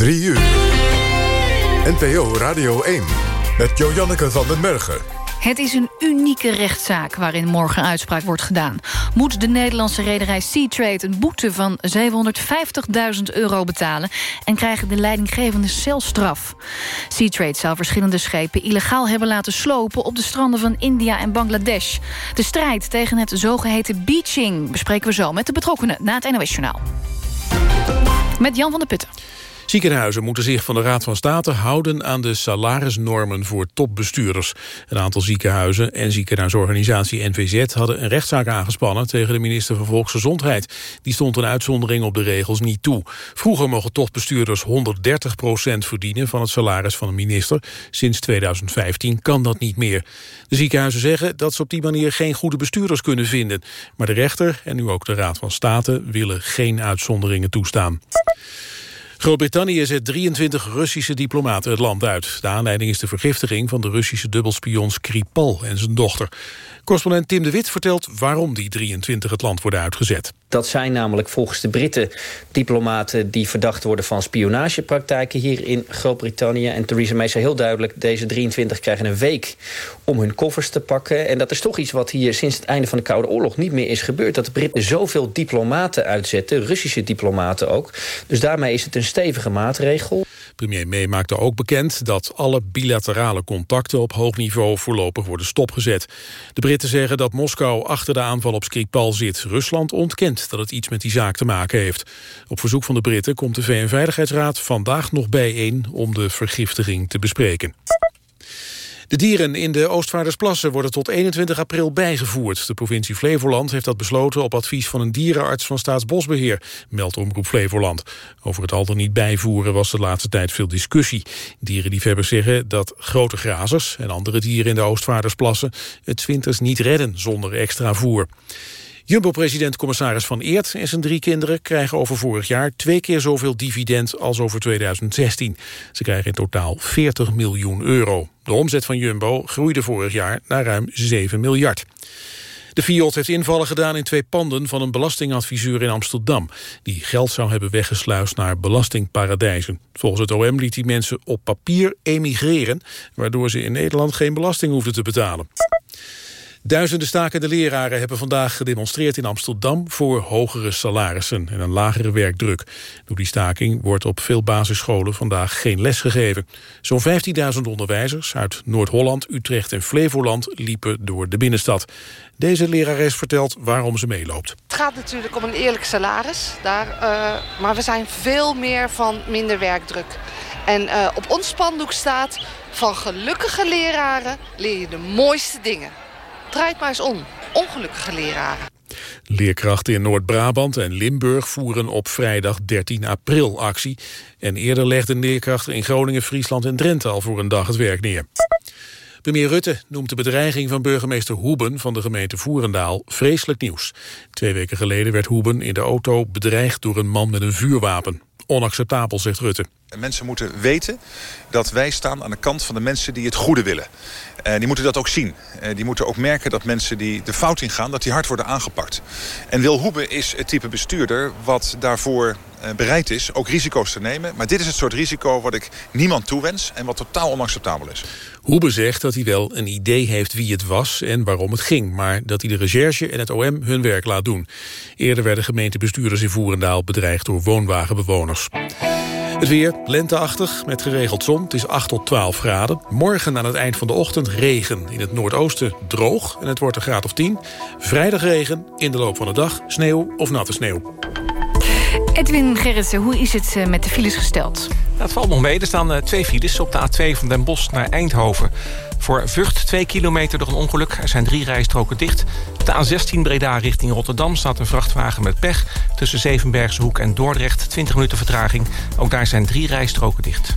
3 uur. NPO Radio 1 met Joanneke van den Bergen. Het is een unieke rechtszaak waarin morgen uitspraak wordt gedaan. Moet de Nederlandse rederij Seatrade een boete van 750.000 euro betalen... en krijgen de leidinggevende celstraf? Seatrade zou verschillende schepen illegaal hebben laten slopen... op de stranden van India en Bangladesh. De strijd tegen het zogeheten beaching bespreken we zo met de betrokkenen... na het NOS-journaal. Met Jan van der Putten. Ziekenhuizen moeten zich van de Raad van State houden aan de salarisnormen voor topbestuurders. Een aantal ziekenhuizen en ziekenhuisorganisatie NVZ hadden een rechtszaak aangespannen tegen de minister van Volksgezondheid. Die stond een uitzondering op de regels niet toe. Vroeger mogen topbestuurders 130% verdienen van het salaris van een minister. Sinds 2015 kan dat niet meer. De ziekenhuizen zeggen dat ze op die manier geen goede bestuurders kunnen vinden. Maar de rechter en nu ook de Raad van State willen geen uitzonderingen toestaan. Groot-Brittannië zet 23 Russische diplomaten het land uit. De aanleiding is de vergiftiging van de Russische dubbelspion Skripal en zijn dochter. Correspondent Tim de Wit vertelt waarom die 23 het land worden uitgezet. Dat zijn namelijk volgens de Britten diplomaten... die verdacht worden van spionagepraktijken hier in Groot-Brittannië. En Theresa May zei heel duidelijk... deze 23 krijgen een week om hun koffers te pakken. En dat is toch iets wat hier sinds het einde van de Koude Oorlog niet meer is gebeurd. Dat de Britten zoveel diplomaten uitzetten, Russische diplomaten ook. Dus daarmee is het een stevige maatregel. Premier May maakte ook bekend dat alle bilaterale contacten op hoog niveau voorlopig worden stopgezet. De Britten zeggen dat Moskou achter de aanval op Skripal zit. Rusland ontkent dat het iets met die zaak te maken heeft. Op verzoek van de Britten komt de VN-veiligheidsraad vandaag nog bijeen om de vergiftiging te bespreken. De dieren in de Oostvaardersplassen worden tot 21 april bijgevoerd. De provincie Flevoland heeft dat besloten op advies van een dierenarts van Staatsbosbeheer, meldt Omroep Flevoland. Over het al dan niet bijvoeren was de laatste tijd veel discussie. Dierenliefhebbers zeggen dat grote grazers en andere dieren in de Oostvaardersplassen het winters niet redden zonder extra voer. Jumbo-president-commissaris Van Eert en zijn drie kinderen... krijgen over vorig jaar twee keer zoveel dividend als over 2016. Ze krijgen in totaal 40 miljoen euro. De omzet van Jumbo groeide vorig jaar naar ruim 7 miljard. De Fiat heeft invallen gedaan in twee panden van een belastingadviseur in Amsterdam... die geld zou hebben weggesluist naar belastingparadijzen. Volgens het OM liet die mensen op papier emigreren... waardoor ze in Nederland geen belasting hoefden te betalen. Duizenden stakende leraren hebben vandaag gedemonstreerd in Amsterdam voor hogere salarissen en een lagere werkdruk. Door die staking wordt op veel basisscholen vandaag geen les gegeven. Zo'n 15.000 onderwijzers uit Noord-Holland, Utrecht en Flevoland liepen door de binnenstad. Deze lerares vertelt waarom ze meeloopt. Het gaat natuurlijk om een eerlijk salaris, daar, uh, maar we zijn veel meer van minder werkdruk. En uh, op ons spandoek staat, van gelukkige leraren leer je de mooiste dingen. Draait maar eens om. Ongelukkige leraren. Leerkrachten in Noord-Brabant en Limburg voeren op vrijdag 13 april actie. En eerder legden leerkrachten in Groningen, Friesland en Drenthe al voor een dag het werk neer. Premier Rutte noemt de bedreiging van burgemeester Hoeben van de gemeente Voerendaal vreselijk nieuws. Twee weken geleden werd Hoeben in de auto bedreigd door een man met een vuurwapen. Onacceptabel, zegt Rutte. Mensen moeten weten dat wij staan aan de kant van de mensen die het goede willen. Uh, die moeten dat ook zien. Uh, die moeten ook merken dat mensen die de fout ingaan... dat die hard worden aangepakt. En Wil Hoebe is het type bestuurder wat daarvoor uh, bereid is... ook risico's te nemen. Maar dit is het soort risico wat ik niemand toewens... en wat totaal onacceptabel is. Hoebe zegt dat hij wel een idee heeft wie het was en waarom het ging... maar dat hij de recherche en het OM hun werk laat doen. Eerder werden gemeentebestuurders in Voerendaal bedreigd door woonwagenbewoners. Het weer lenteachtig met geregeld zon. Het is 8 tot 12 graden. Morgen aan het eind van de ochtend regen. In het noordoosten droog en het wordt een graad of 10. Vrijdag regen, in de loop van de dag sneeuw of natte sneeuw. Edwin Gerritsen, hoe is het eh, met de files gesteld? Het valt nog mee. Er staan eh, twee files op de A2 van Den Bosch naar Eindhoven. Voor Vught 2 kilometer door een ongeluk. Er zijn drie rijstroken dicht. De A16 Breda richting Rotterdam staat een vrachtwagen met pech. Tussen Zevenbergse Hoek en Dordrecht 20 minuten vertraging. Ook daar zijn drie rijstroken dicht.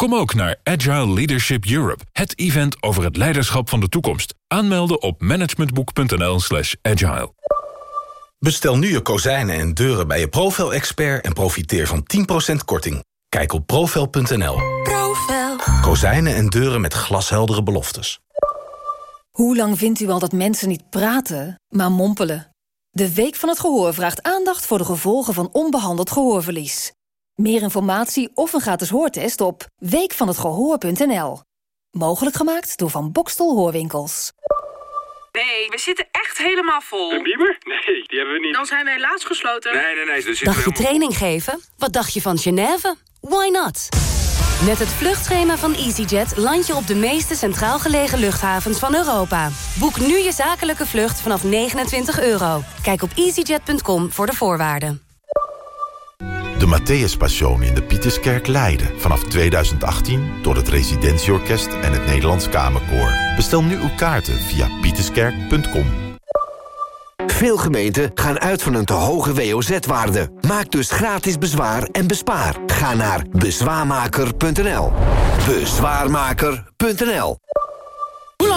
Kom ook naar Agile Leadership Europe, het event over het leiderschap van de toekomst. Aanmelden op managementboek.nl slash agile. Bestel nu je kozijnen en deuren bij je Profel-expert... en profiteer van 10% korting. Kijk op profel.nl. Profel. Kozijnen en deuren met glasheldere beloftes. Hoe lang vindt u al dat mensen niet praten, maar mompelen? De Week van het Gehoor vraagt aandacht voor de gevolgen van onbehandeld gehoorverlies. Meer informatie of een gratis hoortest op weekvanhetgehoor.nl. Mogelijk gemaakt door Van Bokstel Hoorwinkels. Nee, we zitten echt helemaal vol. Een bieber? Nee, die hebben we niet. Dan zijn we helaas gesloten. Nee, nee, nee. Dus Dacht je training geven? Wat dacht je van Genève? Why not? Met het vluchtschema van EasyJet land je op de meeste centraal gelegen luchthavens van Europa. Boek nu je zakelijke vlucht vanaf 29 euro. Kijk op easyjet.com voor de voorwaarden. De Matthäus Passion in de Pieterskerk Leiden. Vanaf 2018 door het Residentieorkest en het Nederlands Kamerkoor. Bestel nu uw kaarten via pieterskerk.com. Veel gemeenten gaan uit van een te hoge WOZ-waarde. Maak dus gratis bezwaar en bespaar. Ga naar bezwaarmaker.nl. Bezwaarmaker.nl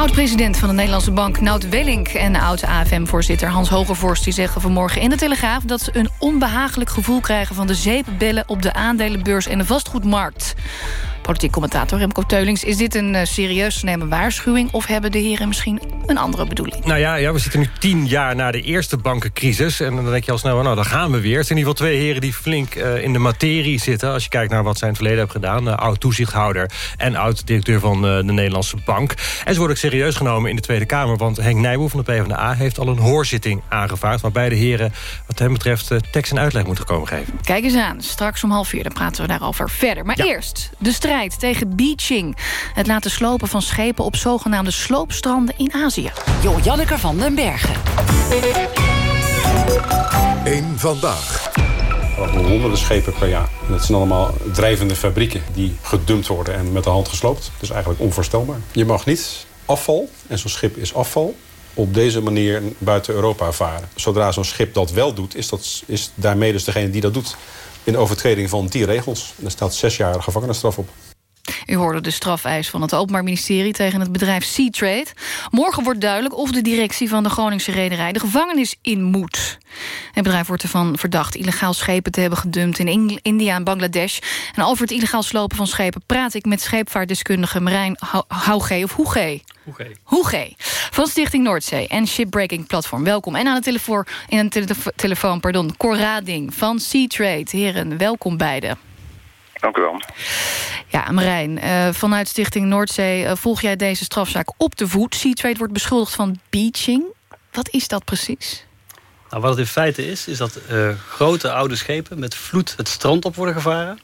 Oud-president van de Nederlandse Bank Nout Wellink... en oud-AFM-voorzitter Hans Hogevorst die zeggen vanmorgen in de Telegraaf... dat ze een onbehagelijk gevoel krijgen van de zeepbellen... op de aandelenbeurs en de vastgoedmarkt. Politiek commentator Remco Teulings. Is dit een uh, serieus nemen waarschuwing... of hebben de heren misschien een andere bedoeling? Nou ja, ja, we zitten nu tien jaar na de eerste bankencrisis... en dan denk je al snel, nou, dan gaan we weer. Het zijn in ieder geval twee heren die flink uh, in de materie zitten... als je kijkt naar wat zij in het verleden hebben gedaan. Oud-toezichthouder en oud-directeur van de Nederlandse Bank. En ze worden ook serieus genomen in de Tweede Kamer... want Henk Nijboer van de PvdA heeft al een hoorzitting aangevraagd... waar beide heren wat hem betreft tekst en uitleg moeten komen geven. Kijk eens aan, straks om half vier dan praten we daarover verder. Maar ja. eerst de strijd tegen beaching. Het laten slopen van schepen op zogenaamde sloopstranden in Azië. Jo Janneke van den Bergen. Eén vandaag. honderden schepen per jaar. En dat zijn allemaal drijvende fabrieken die gedumpt worden en met de hand gesloopt. Dus eigenlijk onvoorstelbaar. Je mag niet afval, en zo'n schip is afval, op deze manier buiten Europa varen. Zodra zo'n schip dat wel doet, is, dat, is daarmee dus degene die dat doet... in overtreding van die regels. En er staat zes jaar gevangenisstraf op. U hoorde de strafeis van het Openbaar Ministerie tegen het bedrijf Seatrade. Morgen wordt duidelijk of de directie van de Groningse rederij de gevangenis in moet. Het bedrijf wordt ervan verdacht illegaal schepen te hebben gedumpt in India en Bangladesh. En over het illegaal slopen van schepen praat ik met scheepvaartdeskundige Marijn Houge of Hoege. Van Stichting Noordzee en Shipbreaking Platform. Welkom. En aan de telefoon, in de tele telefoon pardon, Cor Rading van Seatrade. Heren, welkom beiden. Dank u wel. Ja, Marijn, uh, vanuit Stichting Noordzee uh, volg jij deze strafzaak op de voet. Seatrade wordt beschuldigd van beaching. Wat is dat precies? Nou, wat het in feite is, is dat uh, grote oude schepen met vloed het strand op worden gevaren.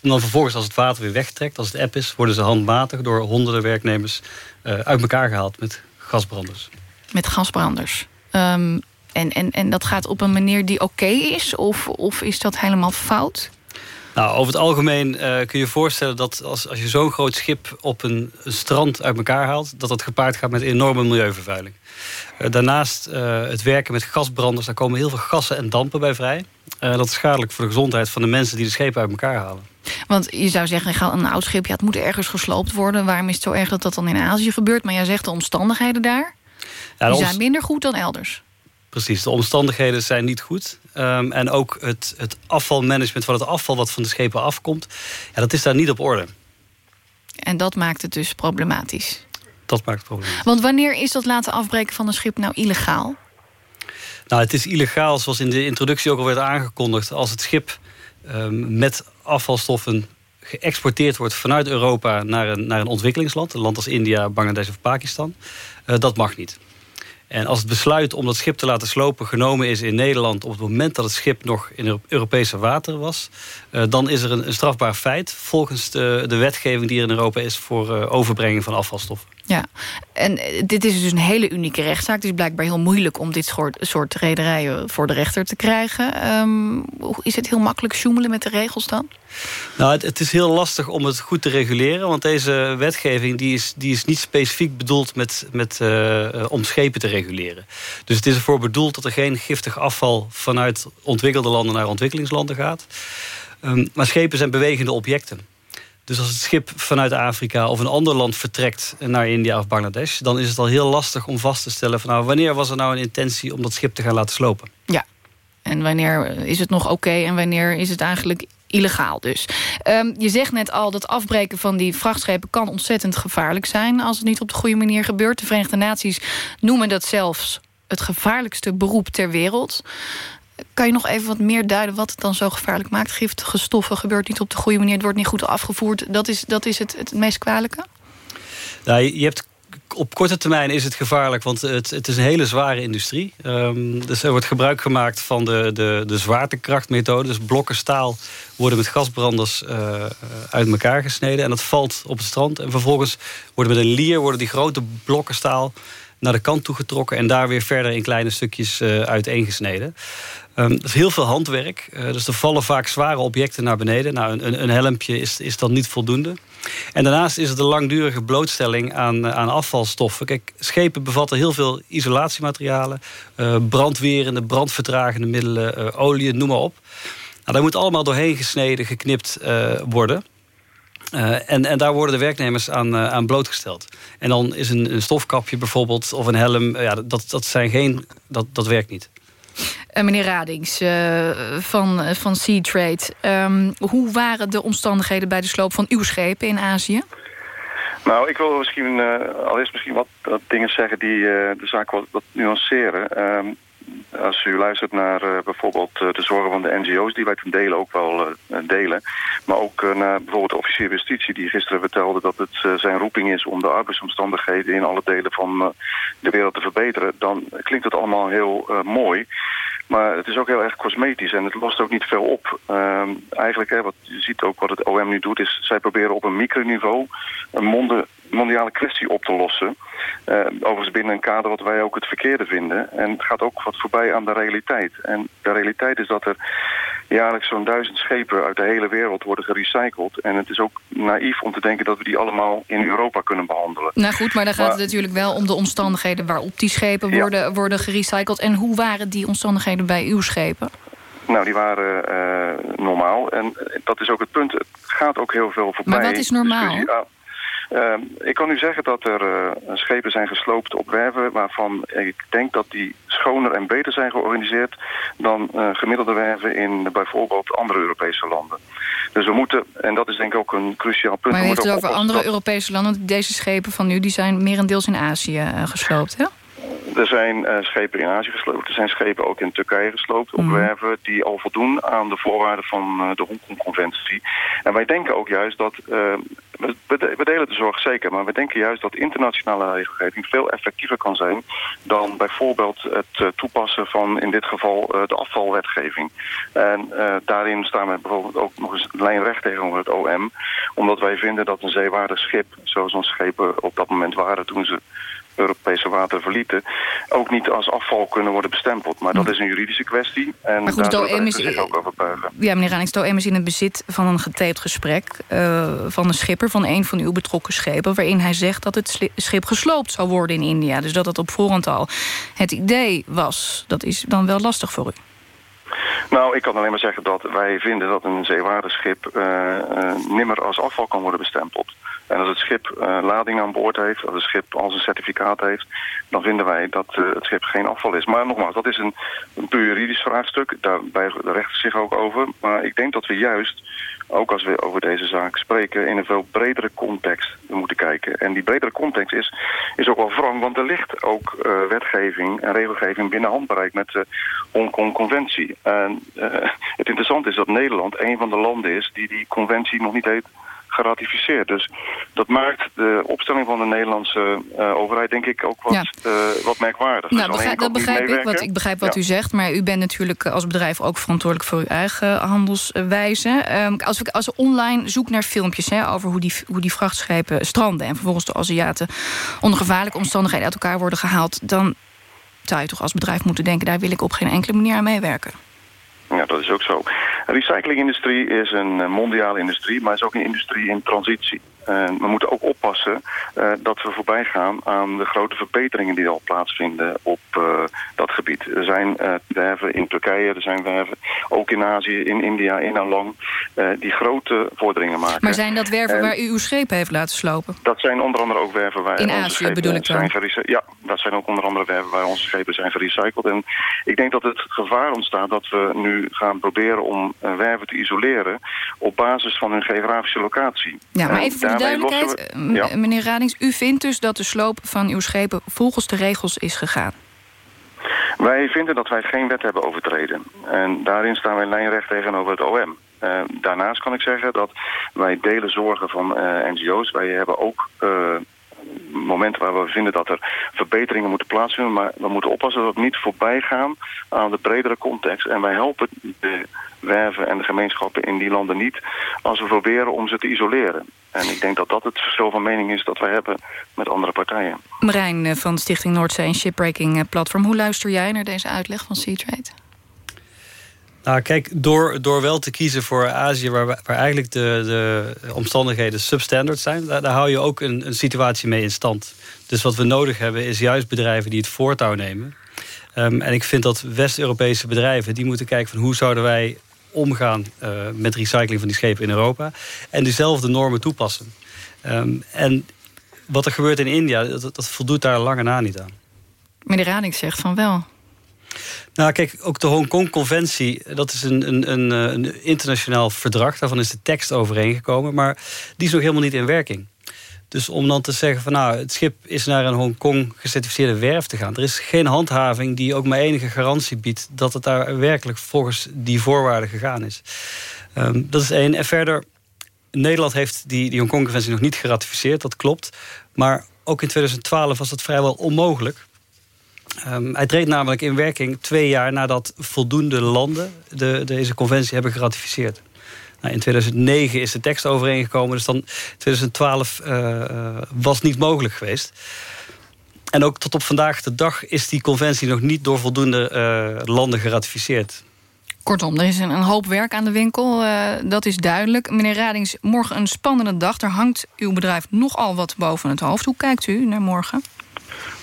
Om dan vervolgens, als het water weer wegtrekt, als het eb is... worden ze handmatig door honderden werknemers uit elkaar gehaald met gasbranders. Met gasbranders. Um, en, en, en dat gaat op een manier die oké okay is? Of, of is dat helemaal fout? Nou, over het algemeen uh, kun je je voorstellen dat als, als je zo'n groot schip op een, een, strand uit elkaar haalt, dat dat gepaard gaat met enorme milieuvervuiling. Uh, daarnaast uh, het werken met gasbranders, daar komen heel veel gassen en dampen bij vrij. dat is schadelijk voor de gezondheid van de mensen die de schepen uit elkaar halen. Want je zou zeggen, een oud schip, ja, het moet ergens gesloopt worden. Waarom is het zo erg dat dat dan in Azië gebeurt? Maar jij zegt de omstandigheden daar, ja, die zijn minder goed dan elders. Precies, de omstandigheden zijn niet goed. Um, en ook het, het afvalmanagement van het afval wat van de schepen afkomt... Ja, dat is daar niet op orde. En dat maakt het dus problematisch? Dat maakt het problematisch. Want wanneer is dat laten afbreken van een schip nou illegaal? Nou, het is illegaal, zoals in de introductie ook al werd aangekondigd... als het schip um, met afvalstoffen geëxporteerd wordt vanuit Europa... naar een, naar een ontwikkelingsland, een land als India, Bangladesh of Pakistan. Uh, dat mag niet. En als het besluit om dat schip te laten slopen genomen is in Nederland... op het moment dat het schip nog in Europese wateren was... Uh, dan is er een, strafbaar feit volgens de, wetgeving die er in Europa is... voor uh, overbrenging van afvalstoffen. Ja, en dit is dus een hele unieke rechtszaak. Het is blijkbaar heel moeilijk om dit soort, soort rederijen voor de rechter te krijgen. Um, is het heel makkelijk sjoemelen met de regels dan? Nou, het, is heel lastig om het goed te reguleren. Want deze wetgeving die is, die is niet specifiek bedoeld met, met, uh, om schepen te reguleren. Dus het is ervoor bedoeld dat er geen giftig afval... vanuit ontwikkelde landen naar ontwikkelingslanden gaat. Um, maar schepen zijn bewegende objecten. Dus als het schip vanuit Afrika of een ander land vertrekt naar India of Bangladesh... dan is het al heel lastig om vast te stellen... van nou, wanneer was er nou een intentie om dat schip te gaan laten slopen. Ja, en wanneer is het nog oké en wanneer is het eigenlijk illegaal dus. Um, je zegt net al dat afbreken van die vrachtschepen kan ontzettend gevaarlijk zijn... als het niet op de goede manier gebeurt. De Verenigde Naties noemen dat zelfs het gevaarlijkste beroep ter wereld. Kan je nog even wat meer duiden wat het dan zo gevaarlijk maakt? Giftige stoffen gebeurt niet op de goede manier, het wordt niet goed afgevoerd. Dat is, dat is het, het meest kwalijke? Nou, je hebt op korte termijn is het gevaarlijk, want het, het is een hele zware industrie. Um, dus er wordt gebruik gemaakt van de, de, de zwaartekrachtmethode. Dus blokken staal worden met gasbranders uh, uit elkaar gesneden. En dat valt op het strand. En vervolgens worden met een lier worden die grote blokken staal naar de kant toe getrokken... en daar weer verder in kleine stukjes uh, uiteengesneden. Um, dat is heel veel handwerk. Uh, dus er vallen vaak zware objecten naar beneden. Nou, een, een helmpje is, is dan niet voldoende. En daarnaast is het een langdurige blootstelling aan, aan afvalstoffen. Kijk, schepen bevatten heel veel isolatiematerialen... Uh, brandwerende, brandvertragende middelen, uh, olie, noem maar op. Nou, daar moet allemaal doorheen gesneden, geknipt worden... En, en daar worden de werknemers aan, aan blootgesteld. En dan is een, een, stofkapje bijvoorbeeld of een helm... ja, dat, dat, zijn geen, dat, dat werkt niet. Uh, meneer Radings van, van Sea Trade. Um, hoe waren de omstandigheden bij de sloop van uw schepen in Azië? Nou, ik wil misschien al eerst misschien wat, dingen zeggen die de zaak wat, nuanceren. Um, als u luistert naar bijvoorbeeld de zorgen van de NGO's... die wij ten dele ook wel delen. Maar ook naar bijvoorbeeld de officier justitie... die gisteren vertelde dat het zijn roeping is... om de arbeidsomstandigheden in alle delen van de wereld te verbeteren... dan klinkt het allemaal heel mooi. Maar het is ook heel erg cosmetisch en het lost ook niet veel op. Uh, eigenlijk, hè, wat je ziet ook wat het OM nu doet... is zij proberen op een microniveau een mondiale kwestie op te lossen. Uh, overigens binnen een kader wat wij ook het verkeerde vinden. En het gaat ook wat voorbij aan de realiteit. En de realiteit is dat er jaarlijks zo'n duizend schepen uit de hele wereld worden gerecycled. En het is ook naïef om te denken dat we die allemaal in Europa kunnen behandelen. Nou goed, maar dan gaat het natuurlijk wel om de omstandigheden waarop die schepen worden, ja. worden gerecycled. En hoe waren die omstandigheden bij uw schepen? Nou, die waren uh, normaal. En dat is ook het punt. Het gaat ook heel veel voorbij. Maar wat is normaal? Uh, ik kan u zeggen dat er uh, schepen zijn gesloopt op werven... waarvan ik denk dat die schoner en beter zijn georganiseerd... dan uh, gemiddelde werven in bijvoorbeeld andere Europese landen. Dus we moeten, en dat is denk ik ook een cruciaal punt... Maar u heeft het over andere. Europese landen. Deze schepen van nu die zijn merendeels in Azië gesloopt, hè? Er zijn uh, schepen in Azië gesloopt. Er zijn schepen ook in Turkije gesloopt op mm. werven die al voldoen aan de voorwaarden van uh, de Hongkong-conventie. En wij denken ook juist dat, uh, we, we, delen de zorg zeker, maar we denken juist dat internationale regelgeving veel effectiever kan zijn dan bijvoorbeeld het toepassen van in dit geval de afvalwetgeving. En daarin staan we bijvoorbeeld ook nog eens lijnrecht tegenover het OM, omdat wij vinden dat een zeewaardig schip, zoals onze schepen op dat moment waren toen ze Europese water verlieten... ook niet als afval kunnen worden bestempeld. Maar dat is een juridische kwestie. En maar goed, daar is, zich ook over buigen. Ja, meneer Ranings, de OM is in het bezit van een getaped gesprek... Uh, van een schipper van een van uw betrokken schepen... waarin hij zegt dat het schip gesloopt zou worden in India. Dus dat het op voorhand al het idee was. Dat is dan wel lastig voor u. Nou, ik kan alleen maar zeggen dat wij vinden dat een zeewaardig schip uh, uh, nimmer als afval kan worden bestempeld. En als het schip uh, lading aan boord heeft, als het schip al zijn certificaat heeft, dan vinden wij dat het schip geen afval is. Maar nogmaals, dat is een, een puur juridisch vraagstuk. Daar de rechter zich ook over. Maar ik denk dat we juist, ook als we over deze zaak spreken, in een veel bredere context moeten kijken. En die bredere context is, is ook wel wrang, want er ligt ook wetgeving en regelgeving binnen handbereik met de Hongkong-conventie. En uh, het interessante is dat Nederland een van de landen is die die conventie nog niet heeft geratificeerd. Dus dat maakt de opstelling van de Nederlandse eh, overheid denk ik ook wat, Ja. eh, wat merkwaardig. Nou, Dus begrijp, dat begrijp ik, want ik begrijp wat Ja. u zegt. Maar u bent natuurlijk als bedrijf ook verantwoordelijk voor uw eigen handelswijze. Ehm, als, ik, als ik online zoek naar filmpjes hè, over hoe die, hoe die vrachtschepen stranden... en vervolgens de Aziaten onder gevaarlijke omstandigheden uit elkaar worden gehaald... dan zou je toch als bedrijf moeten denken... daar wil ik op geen enkele manier aan meewerken. Ja, dat is ook zo. Recyclingindustrie is een eh, mondiale industrie, maar is ook een industrie in transitie. En we moeten ook oppassen eh, dat we voorbij gaan aan de grote verbeteringen die al plaatsvinden op eh, dat gebied. Er zijn eh, werven in Turkije, er zijn werven ook in Azië, in India, in Along, eh, die grote vorderingen maken. Maar zijn dat werven En waar u uw schepen heeft laten slopen? Dat zijn onder andere ook werven waar In onze Azië schepen bedoel ik dan? zijn Ja, dat zijn ook onder andere werven waar onze schepen zijn gerecycled. En ik denk dat het gevaar ontstaat dat we nu gaan proberen om eh, werven te isoleren op basis van hun geografische locatie. Ja, maar En even de duidelijkheid, we- eh, ja. meneer Radings... u vindt dus dat de sloop van uw schepen volgens de regels is gegaan? Wij vinden dat wij geen wet hebben overtreden. En daarin staan wij lijnrecht tegenover het OM. Eh, daarnaast kan ik zeggen dat wij delen zorgen van eh, NGO's. Wij hebben ook momenten waar we vinden dat er verbeteringen moeten plaatsvinden. Maar we moeten oppassen dat we niet voorbij gaan aan de bredere context. En wij helpen de werven en de gemeenschappen in die landen niet als we proberen om ze te isoleren. En ik denk dat dat het verschil van mening is dat wij hebben met andere partijen. Marijn eh, van Stichting Noordzee en Shipbreaking eh, Platform. Hoe luister jij naar deze uitleg van Seatrade? Nou, kijk, door, door wel te kiezen voor Azië, waar, waar eigenlijk de, de omstandigheden substandard zijn, daar, daar hou je ook een, een situatie mee in stand. Dus wat we nodig hebben, is juist bedrijven die het voortouw nemen. Ehm, en ik vind dat West-Europese bedrijven, die moeten kijken van hoe zouden wij omgaan eh, met recycling van die schepen in Europa. En diezelfde normen toepassen. Ehm, en wat er gebeurt in India, dat, dat voldoet daar lange na niet aan. Meneer Rading zegt van wel. Nou, kijk, ook de Hongkong-conventie, dat is een, een, een, eh, een internationaal verdrag. Daarvan is de tekst overeengekomen, maar die is nog helemaal niet in werking. Dus om dan te zeggen van nou, het schip is naar een Hongkong gecertificeerde werf te gaan. Er is geen handhaving die ook maar enige garantie biedt dat het daar werkelijk volgens die voorwaarden gegaan is. Ehm, dat is één. En verder, Nederland heeft die, die Hongkong-conventie nog niet geratificeerd, dat klopt. Maar ook in 2012 was dat vrijwel onmogelijk. Ehm, hij treedt namelijk in werking twee jaar nadat voldoende landen de, deze conventie hebben geratificeerd. Nou, in 2009 is de tekst overeengekomen, dus dan 2012 eh, eh, was niet mogelijk geweest. En ook tot op vandaag de dag is die conventie nog niet door voldoende eh, landen geratificeerd. Kortom, er is een, hoop werk aan de winkel, dat is duidelijk. Meneer Radings, morgen een spannende dag. Er hangt uw bedrijf nogal wat boven het hoofd. Hoe kijkt u naar morgen?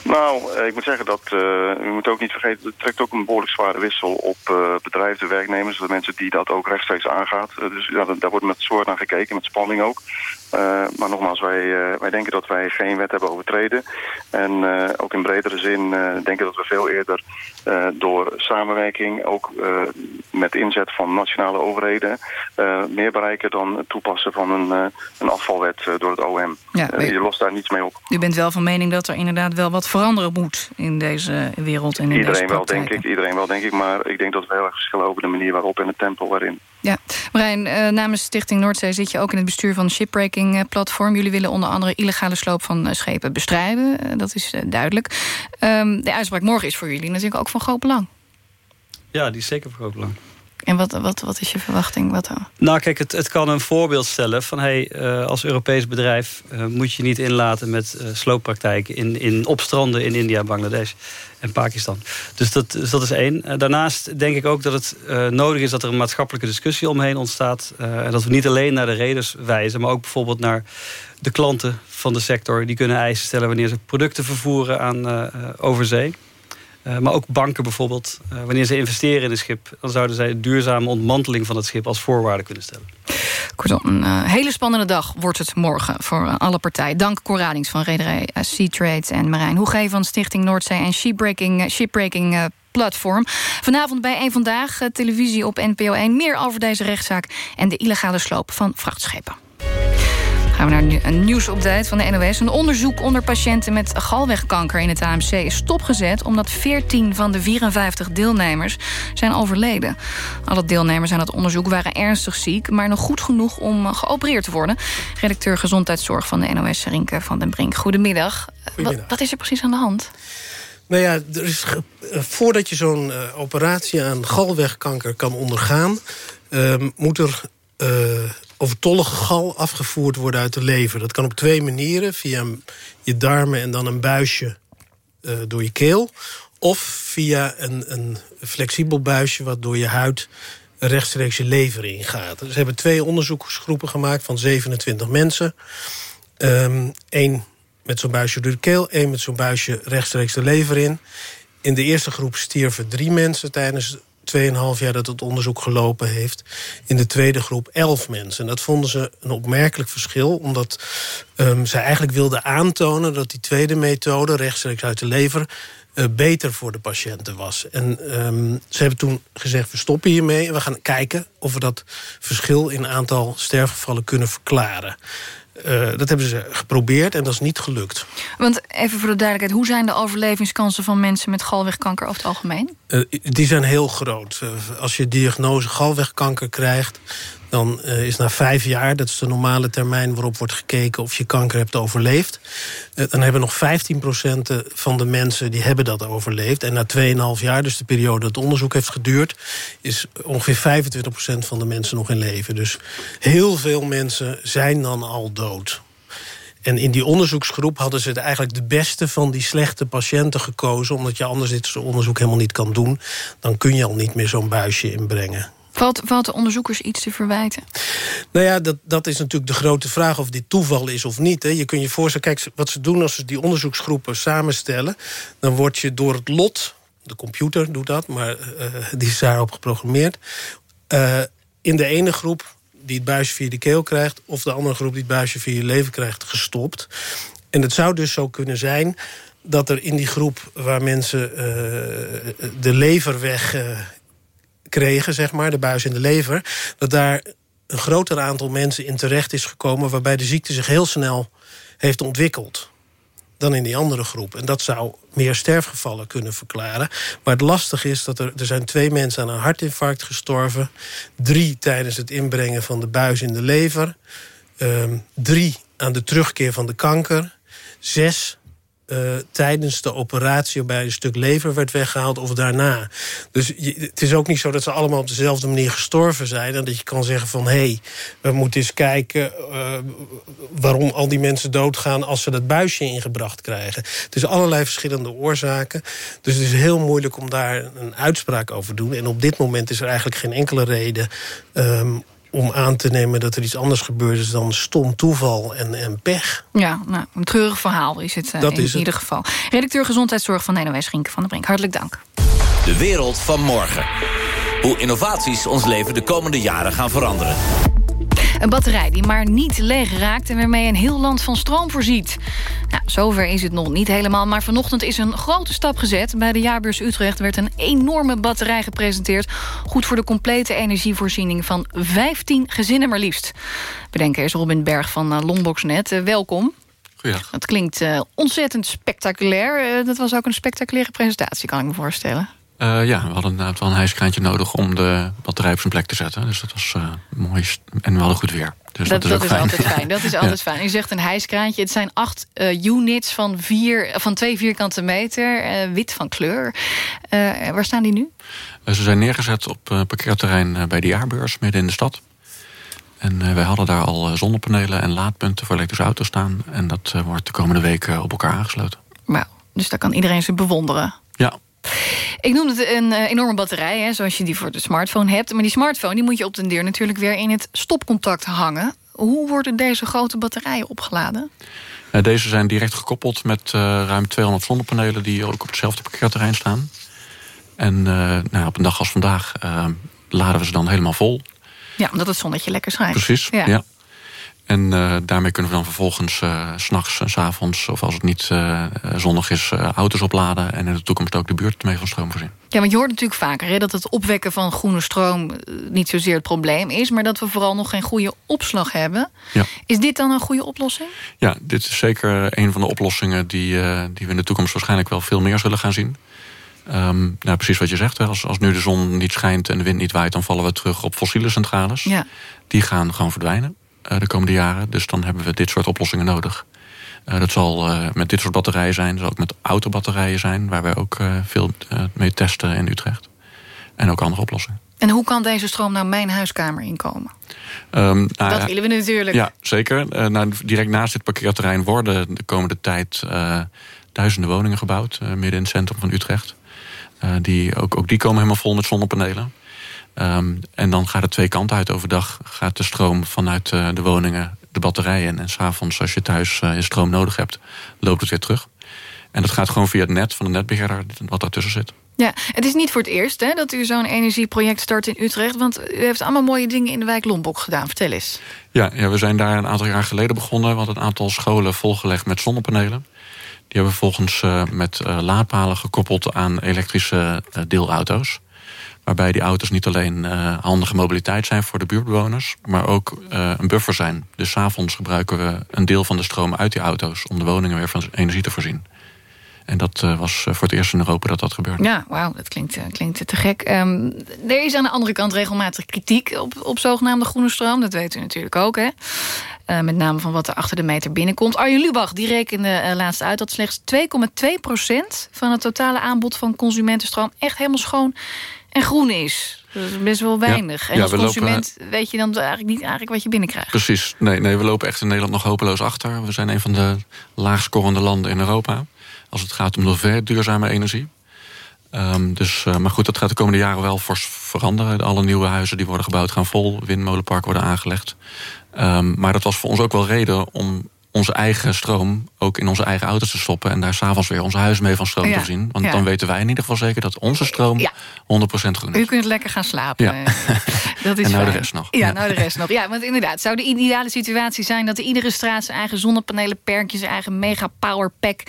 Nou, eh, ik moet zeggen dat, eh, u moet ook niet vergeten, het trekt ook een behoorlijk zware wissel op eh, bedrijven, werknemers, de mensen die dat ook rechtstreeks aangaat. Dus ja, daar wordt met soort naar gekeken, met spanning ook. Eh, maar nogmaals, wij, eh, wij denken dat wij geen wet hebben overtreden. En eh, ook in bredere zin denken dat we veel eerder door samenwerking, ook met inzet van nationale overheden, meer bereiken dan het toepassen van een, een afvalwet door het OM. Ja, je lost daar niets mee op. U bent wel van mening dat er inderdaad wel wat veranderen moet in deze wereld en in Iedereen deze wel, denk ik. Iedereen wel, denk ik. Maar ik denk dat we heel erg verschillen over de manier waarop en het tempo waarin. Ja, Marijn, eh, namens Stichting Noordzee zit je ook in het bestuur van Shipbreaking eh, Platform. Jullie willen onder andere illegale sloop van eh, schepen bestrijden. Dat is duidelijk. Ehm, de uitspraak morgen is voor jullie natuurlijk ook van groot belang. Ja, die is zeker van groot belang. En wat, wat, wat is je verwachting? Wat? Nou, kijk, het, het kan een voorbeeld stellen van... Hey, eh, als Europees bedrijf eh, moet je niet inlaten met eh, slooppraktijken... In, in, op stranden in India, Bangladesh en Pakistan. Dus dat, dus dat is één. Daarnaast denk ik ook dat het nodig is... dat er een maatschappelijke discussie omheen ontstaat. en dat we niet alleen naar de reders wijzen... maar ook bijvoorbeeld naar de klanten van de sector. Die kunnen eisen stellen wanneer ze producten vervoeren aan uh, overzee. Uh, maar ook banken bijvoorbeeld. Uh, wanneer ze investeren in een schip... dan zouden zij duurzame ontmanteling van het schip als voorwaarde kunnen stellen. Kortom, een uh, hele spannende dag wordt het morgen voor alle partijen. Dank Cor Radings van rederij Sea Trade en Marijn Hoege van Stichting Noordzee en Shipbreaking, shipbreaking Platform. Vanavond bij een Vandaag, televisie op NPO 1. Meer over deze rechtszaak en de illegale sloop van vrachtschepen. Gaan we naar een nieuwsupdate van de NOS. Een onderzoek onder patiënten met galwegkanker in het AMC is stopgezet... omdat 14 van de 54 deelnemers zijn overleden. Alle deelnemers aan het onderzoek waren ernstig ziek... maar nog goed genoeg om geopereerd te worden. Redacteur Gezondheidszorg van de NOS, Rinke van den Brink. Goedemiddag. Goedemiddag. Wat is er precies aan de hand? Nou ja, er is voordat je zo'n uh, operatie aan galwegkanker kan ondergaan... Uh, moet er uh, overtollige gal afgevoerd worden uit de lever. Dat kan op twee manieren. Via je darmen en dan een buisje uh, door je keel. Of via een, een flexibel buisje wat door je huid rechtstreeks je lever ingaat. Dus ze hebben twee onderzoeksgroepen gemaakt van 27 mensen. Eén met zo'n buisje door de keel, één met zo'n buisje rechtstreeks de lever in. In de eerste groep stierven drie mensen tijdens 2,5 jaar dat het onderzoek gelopen heeft. In de tweede groep 11 mensen. En dat vonden ze een opmerkelijk verschil. Omdat um, zij eigenlijk wilden aantonen dat die tweede methode... rechtstreeks uit de lever uh, beter voor de patiënten was. En um, ze hebben toen gezegd, we stoppen hiermee... en we gaan kijken of we dat verschil in aantal sterfgevallen kunnen verklaren. Uh, dat hebben ze geprobeerd en dat is niet gelukt. Want even voor de duidelijkheid... hoe zijn de overlevingskansen van mensen met galwegkanker over het algemeen? Uh, die zijn heel groot. Uh, als je diagnose galwegkanker krijgt... dan uh, is na vijf jaar, dat is de normale termijn waarop wordt gekeken... of je kanker hebt overleefd. Uh, dan hebben nog 15% van de mensen die hebben dat overleefd. En na 2,5 jaar, dus de periode dat het onderzoek heeft geduurd... is ongeveer 25% van de mensen nog in leven. Dus heel veel mensen zijn dan al dood. En in die onderzoeksgroep hadden ze eigenlijk de beste van die slechte patiënten gekozen... omdat je anders dit onderzoek helemaal niet kan doen. Dan kun je al niet meer zo'n buisje inbrengen. Valt, valt de onderzoekers iets te verwijten? Nou ja, dat, dat is natuurlijk de grote vraag of dit toeval is of niet. Hè. Je kunt je voorstellen, kijk, wat ze doen als ze die onderzoeksgroepen samenstellen... dan word je door het lot, de computer doet dat, maar uh, die is daarop geprogrammeerd... Uh, in de ene groep die het buisje via de keel krijgt... of de andere groep die het buisje via je leven krijgt, gestopt. En het zou dus zo kunnen zijn dat er in die groep... waar mensen de lever weg kregen, zeg maar, de buis in de lever... dat daar een groter aantal mensen in terecht is gekomen... waarbij de ziekte zich heel snel heeft ontwikkeld dan in die andere groep. En dat zou meer sterfgevallen kunnen verklaren. Maar het lastige is dat er, er zijn twee mensen aan een hartinfarct gestorven. Drie tijdens het inbrengen van de buis in de lever. Um, drie aan de terugkeer van de kanker. Zes uh, tijdens de operatie waarbij een stuk lever werd weggehaald of daarna. Dus het is ook niet zo dat ze allemaal op dezelfde manier gestorven zijn... en dat je kan zeggen van, hé, hey, we moeten eens kijken... Uh, waarom al die mensen doodgaan als ze dat buisje ingebracht krijgen. Het is allerlei verschillende oorzaken. Dus het is heel moeilijk om daar een uitspraak over te doen. En op dit moment is er eigenlijk geen enkele reden... Um, om aan te nemen dat er iets anders gebeurd is dan stom toeval en, en pech. Ja, nou, een treurig verhaal is het uh, dat in is ieder het. geval. Redacteur Gezondheidszorg van NOS, Rinke van der Brink. Hartelijk dank. De wereld van morgen. Hoe innovaties ons leven de komende jaren gaan veranderen. Een batterij die maar niet leeg raakt... en waarmee een heel land van stroom voorziet. Nou, zover is het nog niet helemaal, maar vanochtend is een grote stap gezet. Bij de jaarbeurs Utrecht werd een enorme batterij gepresenteerd. Goed voor de complete energievoorziening van 15 gezinnen maar liefst. Bedenker is Robin Berg van uh, Longboxnet. Uh, welkom. Goeiedag. Het klinkt uh, ontzettend spectaculair. dat was ook een spectaculaire presentatie, kan ik me voorstellen. Uh, ja, we hadden inderdaad wel een hijskraantje nodig om de batterij op zijn plek te zetten. Dus dat was uh, mooi. En we hadden goed weer. Dus dat, dat, is, dat is altijd fijn. Dat is altijd ja. fijn. U zegt een hijskraantje. Het zijn acht uh, units van, vier, van twee vierkante meter. wit van kleur. waar staan die nu? ze zijn neergezet op parkeerterrein bij de jaarbeurs midden in de stad. En wij hadden daar al zonnepanelen en laadpunten voor elektrische auto's staan. En dat wordt de komende weken op elkaar aangesloten. Wauw, dus daar kan iedereen ze bewonderen. Ja, ik noemde het een uh, enorme batterij, hè, zoals je die voor de smartphone hebt. Maar die smartphone die moet je op den deur natuurlijk weer in het stopcontact hangen. Hoe worden deze grote batterijen opgeladen? Deze zijn direct gekoppeld met uh, ruim 200 zonnepanelen... die ook op hetzelfde parkeerterrein staan. En nou, op een dag als vandaag laden we ze dan helemaal vol. Ja, omdat het zonnetje lekker schijnt. Precies, ja. ja. En uh, daarmee kunnen we dan vervolgens uh, s'nachts en s avonds... of als het niet uh, zonnig is, auto's opladen... en in de toekomst ook de buurt mee van stroom voorzien. Ja, want je hoort natuurlijk vaker hè, dat het opwekken van groene stroom... niet zozeer het probleem is, maar dat we vooral nog geen goede opslag hebben. Ja. Is dit dan een goede oplossing? Ja, dit is zeker een van de oplossingen... die, die we in de toekomst waarschijnlijk wel veel meer zullen gaan zien. Um, nou, precies wat je zegt. Hè. Als, als nu de zon niet schijnt en de wind niet waait... dan vallen we terug op fossiele centrales. Ja. Die gaan gewoon verdwijnen de komende jaren. Dus dan hebben we dit soort oplossingen nodig. Uh, dat zal uh, met dit soort batterijen zijn. Dat zal ook met autobatterijen zijn... waar wij ook veel mee testen in Utrecht. En ook andere oplossingen. En hoe kan deze stroom nou mijn huiskamer inkomen? Um, dat nou, willen we natuurlijk. Ja, zeker. nou, direct naast dit parkeerterrein worden de komende tijd... duizenden woningen gebouwd, midden in het centrum van Utrecht. Die, ook, ook die komen helemaal vol met zonnepanelen. Um, en dan gaat het twee kanten uit. Overdag gaat de stroom vanuit uh, de woningen de batterijen in. En s'avonds, als je thuis uh, je stroom nodig hebt, loopt het weer terug. En dat gaat gewoon via het net van de netbeheerder wat daartussen zit. Ja, het is niet voor het eerst hè, dat u zo'n energieproject start in Utrecht. Want u heeft allemaal mooie dingen in de wijk Lombok gedaan. Vertel eens. Ja, ja, we zijn daar een aantal jaar geleden begonnen. We hadden een aantal scholen volgelegd met zonnepanelen. Die hebben we volgens uh, met laadpalen gekoppeld aan elektrische deelauto's. Waarbij die auto's niet alleen handige mobiliteit zijn voor de buurtbewoners... maar ook een buffer zijn. Dus s avonds gebruiken we een deel van de stroom uit die auto's... om de woningen weer van energie te voorzien. En dat uh, was voor het eerst in Europa dat dat gebeurde. Ja, wauw, dat klinkt, uh, klinkt te gek. Um, er is aan de andere kant regelmatig kritiek op, op zogenaamde groene stroom. Dat weet u natuurlijk ook, hè? Uh, met name van wat er achter de meter binnenkomt. Arjen Lubach die rekende laatst uit dat slechts 2,2% van het totale aanbod van consumentenstroom... echt helemaal schoon en groen is. Dat is best wel weinig. Ja, en ja, als we consument lopen, weet je dan eigenlijk niet eigenlijk wat je binnenkrijgt. Precies. Nee, nee, we lopen echt in Nederland nog hopeloos achter. We zijn een van de laagst scorende landen in Europa als het gaat om de ver duurzame energie. Um, dus, uh, maar goed, dat gaat de komende jaren wel fors veranderen. Alle nieuwe huizen die worden gebouwd gaan vol. Windmolenparken worden aangelegd. Um, maar dat was voor ons ook wel reden om onze eigen stroom ook in onze eigen auto's te stoppen... en daar s'avonds weer ons huis mee van stroom Ja, te voorzien. Want ja. dan weten wij in ieder geval zeker dat onze stroom 100% groen is. U kunt lekker gaan slapen. Ja. Dat is En nou de rest nog. Ja, Ja. nou de rest nog. Ja, want inderdaad, zou de ideale situatie zijn... dat iedere straat zijn eigen zonnepanelen, perkjes... zijn eigen mega power pack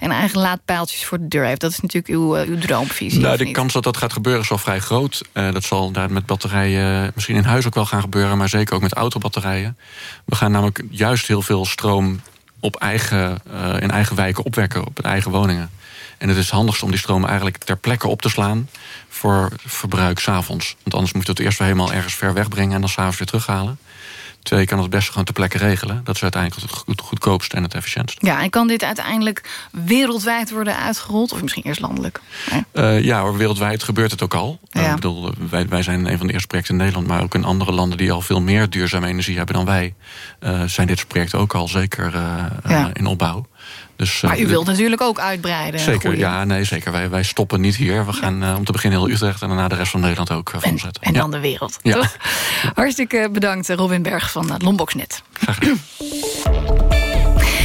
en eigen laadpaaltjes voor de deur heeft. Dat is natuurlijk uw, eh, uw droomvisie. Nou, de niet? kans dat dat gaat gebeuren is wel vrij groot. Eh, dat zal daar met batterijen misschien in huis ook wel gaan gebeuren... maar zeker ook met autobatterijen. We gaan namelijk juist heel veel stroom op eigen, eh, in eigen wijken opwekken... op eigen woningen. En het is handigst om die stroom eigenlijk ter plekke op te slaan... voor verbruik s'avonds. Want anders moet je het eerst weer helemaal ergens ver wegbrengen... en dan s'avonds weer terughalen. Twee, je kan het beste gewoon ter plekke regelen. Dat is uiteindelijk het goed- goedkoopst en het efficiëntst. Ja, en kan dit uiteindelijk wereldwijd worden uitgerold? Of misschien eerst landelijk? Nee. Eh, ja, wereldwijd gebeurt het ook al. Eh, ik bedoel, wij, wij zijn een van de eerste projecten in Nederland... maar ook in andere landen die al veel meer duurzame energie hebben dan wij... eh, zijn dit soort projecten ook al zeker Ja. in opbouw. Dus, eh, Maar u wilt natuurlijk ook uitbreiden. Zeker, groeien. ja, nee, zeker. Wij, wij stoppen niet hier. We gaan eh, om te beginnen heel Utrecht en daarna de rest van Nederland ook uh, volzetten. En Ja. dan de wereld, Ja. toch? Hartstikke bedankt, Robin Berg van eh, Lomboknet.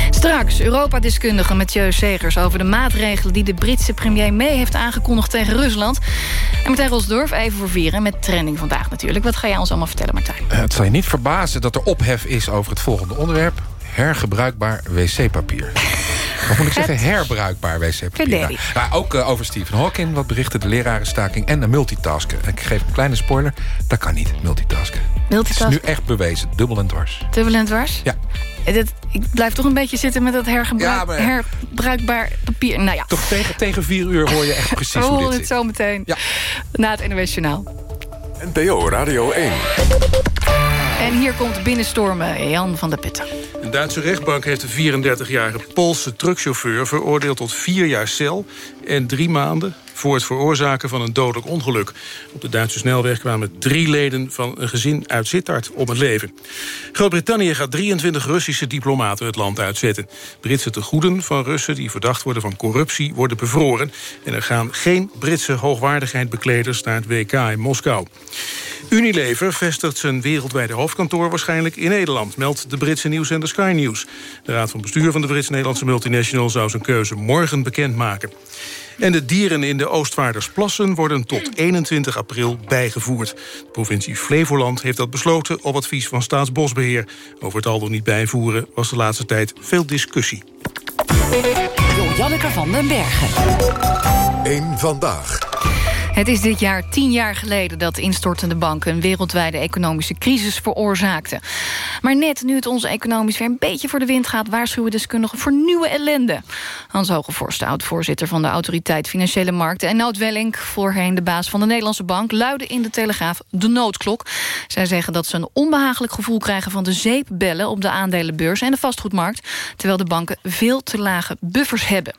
Straks Europa-deskundige Mathieu Segers over de maatregelen... die de Britse premier May heeft aangekondigd tegen Rusland. En Martijn Rosdorf, even voor vieren, met trending vandaag natuurlijk. Wat ga jij ons allemaal vertellen, Martijn? Eh, Het zal je niet verbazen dat er ophef is over het volgende onderwerp. Hergebruikbaar wc-papier. Wat moet ik zeggen? Herbruikbaar wc-papier. Ja. Maar ook eh, over Stephen Hawking, wat berichten de lerarenstaking... en de multitasken. Ik geef een kleine spoiler, dat kan niet, multitasken. Multitasken? Het is nu echt bewezen, dubbel en dwars. Dubbel en dwars? Ja. Dit- ik blijf toch een beetje zitten met dat hergebruik, Ja, maar- herbruikbaar papier. Nou ja, Toch tegen, tegen vier uur hoor je echt precies we hoe horen het zit. zo meteen. Na het NOS Journaal. NPO Radio 1. En hier komt binnenstormen Jan van der Putten. Een Duitse rechtbank heeft de 34-jarige Poolse truckchauffeur... veroordeeld tot vier jaar cel en drie maanden... voor het veroorzaken van een dodelijk ongeluk. Op de Duitse snelweg kwamen drie leden van een gezin uit Sittard om het leven. Groot-Brittannië gaat 23 Russische diplomaten het land uitzetten. Britse tegoeden van Russen die verdacht worden van corruptie... worden bevroren en er gaan geen Britse hoogwaardigheidbekleders... naar het WK in Moskou. Unilever vestigt zijn wereldwijde hoofdkantoor waarschijnlijk in Nederland, meldt de Britse nieuwszender Sky News. De raad van bestuur van de Brits-Nederlandse multinational zou zijn keuze morgen bekendmaken. En de dieren in de Oostvaardersplassen worden tot 21 april bijgevoerd. De provincie Flevoland heeft dat besloten op advies van Staatsbosbeheer. Over het al dan niet bijvoeren was de laatste tijd veel discussie. Janneke van den Bergen. Eén vandaag. Het is dit jaar tien jaar geleden dat instortende banken... een wereldwijde economische crisis veroorzaakten. Maar net nu het onze economisch weer een beetje voor de wind gaat... waarschuwen deskundigen voor nieuwe ellende. Hans Hogevorst, oud-voorzitter van de Autoriteit Financiële Markten... en Nout Welling, voorheen de baas van de Nederlandse Bank... luiden in de Telegraaf de noodklok. Zij zeggen dat ze een onbehagelijk gevoel krijgen... van de zeepbellen op de aandelenbeurs en de vastgoedmarkt... terwijl de banken veel te lage buffers hebben.